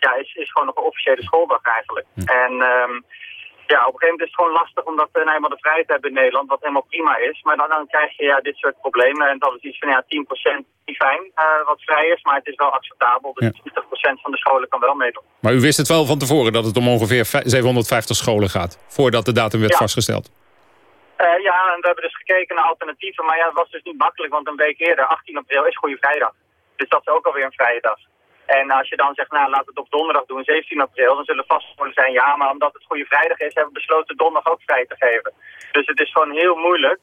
[SPEAKER 44] ja, is, is gewoon nog een officiële schooldag eigenlijk. Hm. En... Um, ja, op een gegeven moment is het gewoon lastig omdat we nou eenmaal de vrijheid hebben in Nederland, wat helemaal prima is. Maar dan, dan krijg je ja, dit soort problemen. En dat is iets van ja, 10% niet fijn uh, wat vrij is, maar het is wel acceptabel. Dus ja. 20% van de scholen kan wel meedoen.
[SPEAKER 2] Maar u wist het wel van tevoren dat het om ongeveer 750 scholen gaat, voordat de datum werd
[SPEAKER 44] ja.
[SPEAKER 2] vastgesteld?
[SPEAKER 44] Uh, ja, en we hebben dus gekeken naar alternatieven. Maar ja, het was dus niet makkelijk, want een week eerder, 18 april, is Goede Vrijdag. Dus dat is ook alweer een vrije dag. En als je dan zegt, nou we het op donderdag doen, 17 april, dan zullen vast zijn, ja, maar omdat het Goede Vrijdag is, hebben we besloten donderdag ook vrij te geven. Dus het is gewoon heel moeilijk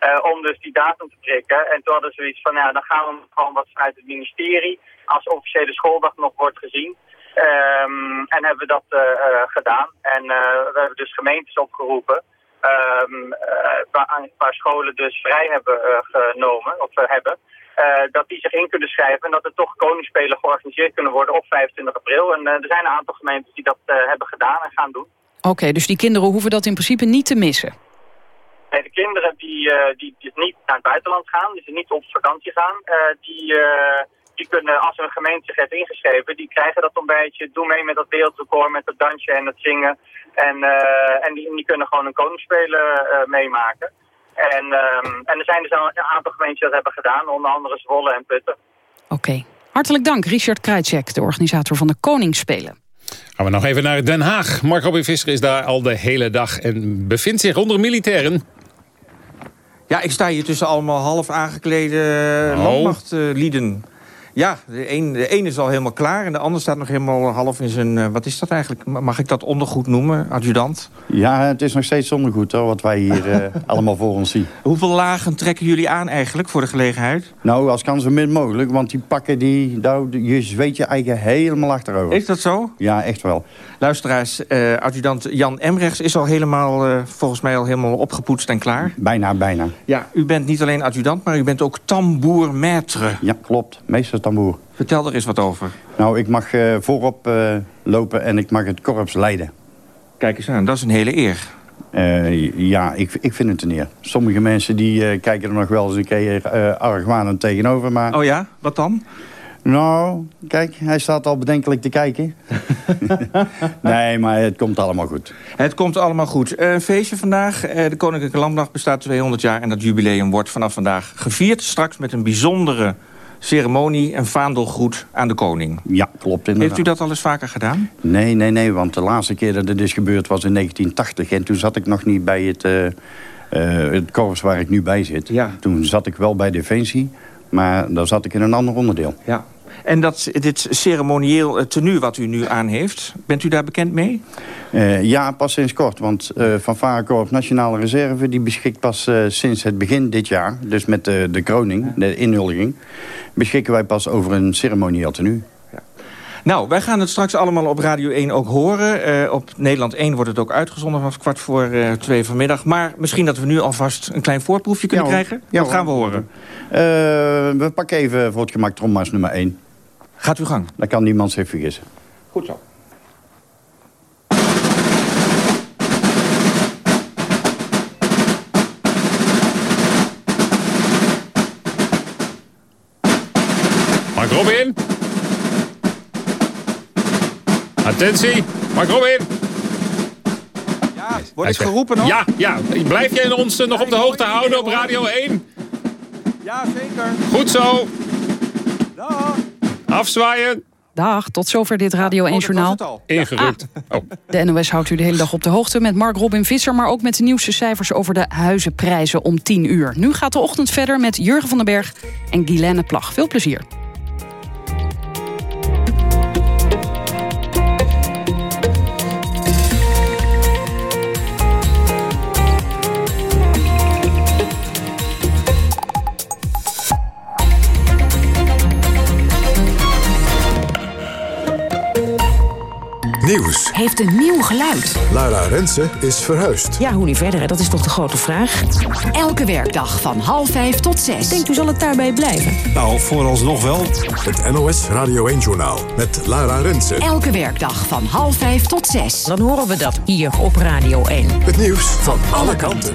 [SPEAKER 44] uh, om dus die datum te prikken. En toen hadden ze zoiets van, ja, dan gaan we gewoon wat vanuit het ministerie als officiële schooldag nog wordt gezien. Um, en hebben we dat uh, uh, gedaan. En we hebben dus gemeentes opgeroepen. Um, waar, waar, scholen dus vrij hebben genomen, of hebben. Dat die zich in kunnen schrijven en dat er toch koningsspelen georganiseerd kunnen worden op 25 april. En er zijn een aantal gemeentes die dat hebben gedaan en gaan doen.
[SPEAKER 3] Oké, dus die kinderen hoeven dat in principe niet te missen?
[SPEAKER 44] de kinderen die, die, die, niet naar het buitenland gaan, die niet op vakantie gaan, die die kunnen, als een gemeente zich heeft ingeschreven, die krijgen dat ontbijtje, doen mee met dat wereldrecord, met het dansje en het zingen. En, en die, die, kunnen gewoon een koningsspelen meemaken. En, um, en er zijn dus een aantal gemeenten die dat hebben gedaan, onder andere Zwolle en Putten.
[SPEAKER 3] Oké. Hartelijk dank, Richard Krajcek, de organisator van de Koningsspelen.
[SPEAKER 2] Gaan we nog even naar Den Haag. Mark Robin Visser is daar al de hele dag en bevindt zich onder militairen.
[SPEAKER 20] Ja, ik sta hier tussen allemaal half aangeklede oh. landmachtlieden. Ja, de een, de is al helemaal klaar en de ander staat nog helemaal half in zijn... Uh, wat is dat eigenlijk? Mag ik dat ondergoed noemen, adjudant?
[SPEAKER 43] Ja, het is nog steeds ondergoed hoor, wat wij hier uh, allemaal voor ons zien.
[SPEAKER 20] Hoeveel lagen trekken jullie aan eigenlijk voor de gelegenheid?
[SPEAKER 43] Nou, als kan zo min mogelijk, want die pakken die... Nou, je zweet je eigen helemaal achterover.
[SPEAKER 20] Is dat zo?
[SPEAKER 43] Ja, echt wel.
[SPEAKER 20] Luisteraars, uh, adjudant Jan Emrechts is al helemaal, volgens mij al helemaal opgepoetst en klaar.
[SPEAKER 43] Bijna, bijna.
[SPEAKER 20] Ja, u bent niet alleen adjudant, maar u bent ook tamboer-maître.
[SPEAKER 43] Ja, klopt. Meester tamboer.
[SPEAKER 20] Vertel er eens wat over.
[SPEAKER 43] Nou, ik mag uh, voorop uh, lopen en ik mag het korps leiden.
[SPEAKER 20] Kijk eens aan, dat is een hele eer.
[SPEAKER 43] Uh, ja, ik, ik vind het een eer. Sommige mensen die kijken er nog wel eens een keer argwanend tegenover, maar...
[SPEAKER 20] Oh ja, wat dan?
[SPEAKER 43] Nou, kijk, hij staat al bedenkelijk te kijken. nee, maar het komt allemaal goed.
[SPEAKER 20] Het komt allemaal goed. Een feestje vandaag. De Koninklijke Landdag bestaat 200 jaar... en dat jubileum wordt vanaf vandaag gevierd. Straks met een bijzondere ceremonie en vaandelgroet aan de koning.
[SPEAKER 43] Ja, klopt inderdaad.
[SPEAKER 20] Heeft u dat al eens vaker gedaan?
[SPEAKER 43] Nee, nee, nee, want de laatste keer dat dit is gebeurd was in 1980. En toen zat ik nog niet bij het, uh, uh, het korps waar ik nu bij zit. Ja. Toen zat ik wel bij Defensie, maar daar zat ik in een ander onderdeel.
[SPEAKER 20] Ja. En dat, dit ceremonieel eh, tenue wat u nu aan heeft, bent u daar bekend mee?
[SPEAKER 43] Uh, ja, pas sinds kort. Want uh, Van Varenkorps Nationale Reserve... die beschikt pas uh, sinds het begin dit jaar... dus met de, de kroning, de inhuldiging... beschikken wij pas over een ceremonieel tenue.
[SPEAKER 20] Nou, wij gaan het straks allemaal op Radio 1 ook horen. Uh, op Nederland 1 wordt het ook uitgezonden vanaf kwart voor uh, twee vanmiddag. Maar misschien dat we nu alvast een klein voorproefje kunnen ja, krijgen. Ja, Wat gaan we horen?
[SPEAKER 43] Uh, we pakken even voor het gemak tromma's nummer 1.
[SPEAKER 20] Gaat uw gang.
[SPEAKER 43] Dan kan niemand zich vergissen.
[SPEAKER 20] Goed zo.
[SPEAKER 2] Mark Robin. Attentie, Mark Robin.
[SPEAKER 20] Ja, wordt ik geroepen nog?
[SPEAKER 2] Ja, ja. Blijf jij ons nog op de hoogte houden op Radio 1?
[SPEAKER 20] Ja, zeker.
[SPEAKER 2] Goed zo.
[SPEAKER 20] Dag.
[SPEAKER 2] Afzwaaien.
[SPEAKER 3] Dag, tot zover dit Radio 1 Journaal.
[SPEAKER 2] Ingerukt.
[SPEAKER 3] Ah. Oh. De NOS houdt u de hele dag op de hoogte met Mark Robin Visser... maar ook met de nieuwste cijfers over de huizenprijzen om 10 uur. Nu gaat de ochtend verder met Jurgen van den Berg en Guilaine Plag. Veel plezier.
[SPEAKER 1] Nieuws.
[SPEAKER 17] Heeft een nieuw geluid.
[SPEAKER 1] Lara Rensen is verhuisd.
[SPEAKER 17] Ja, hoe nu verder, dat is toch de grote vraag. Elke werkdag van half vijf tot zes. Denkt u zal het daarbij blijven?
[SPEAKER 1] Nou, vooralsnog wel. Het NOS Radio 1-journaal met Lara Rensen.
[SPEAKER 17] Elke werkdag van half vijf tot zes. Dan horen we dat hier op Radio 1.
[SPEAKER 1] Het nieuws van alle kanten.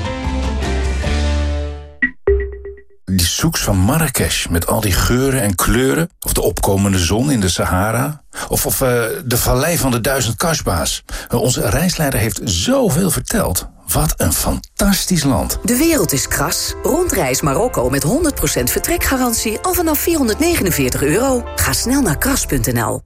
[SPEAKER 45] Die zoeks van Marrakesh met al die geuren en kleuren. Of de opkomende zon in de Sahara. Of, of uh, de vallei van de duizend kasba's. Onze reisleider heeft zoveel verteld. Wat een fantastisch land.
[SPEAKER 27] De wereld is kras. Rondreis Marokko met 100% vertrekgarantie al vanaf 449 euro. Ga snel naar kras.nl.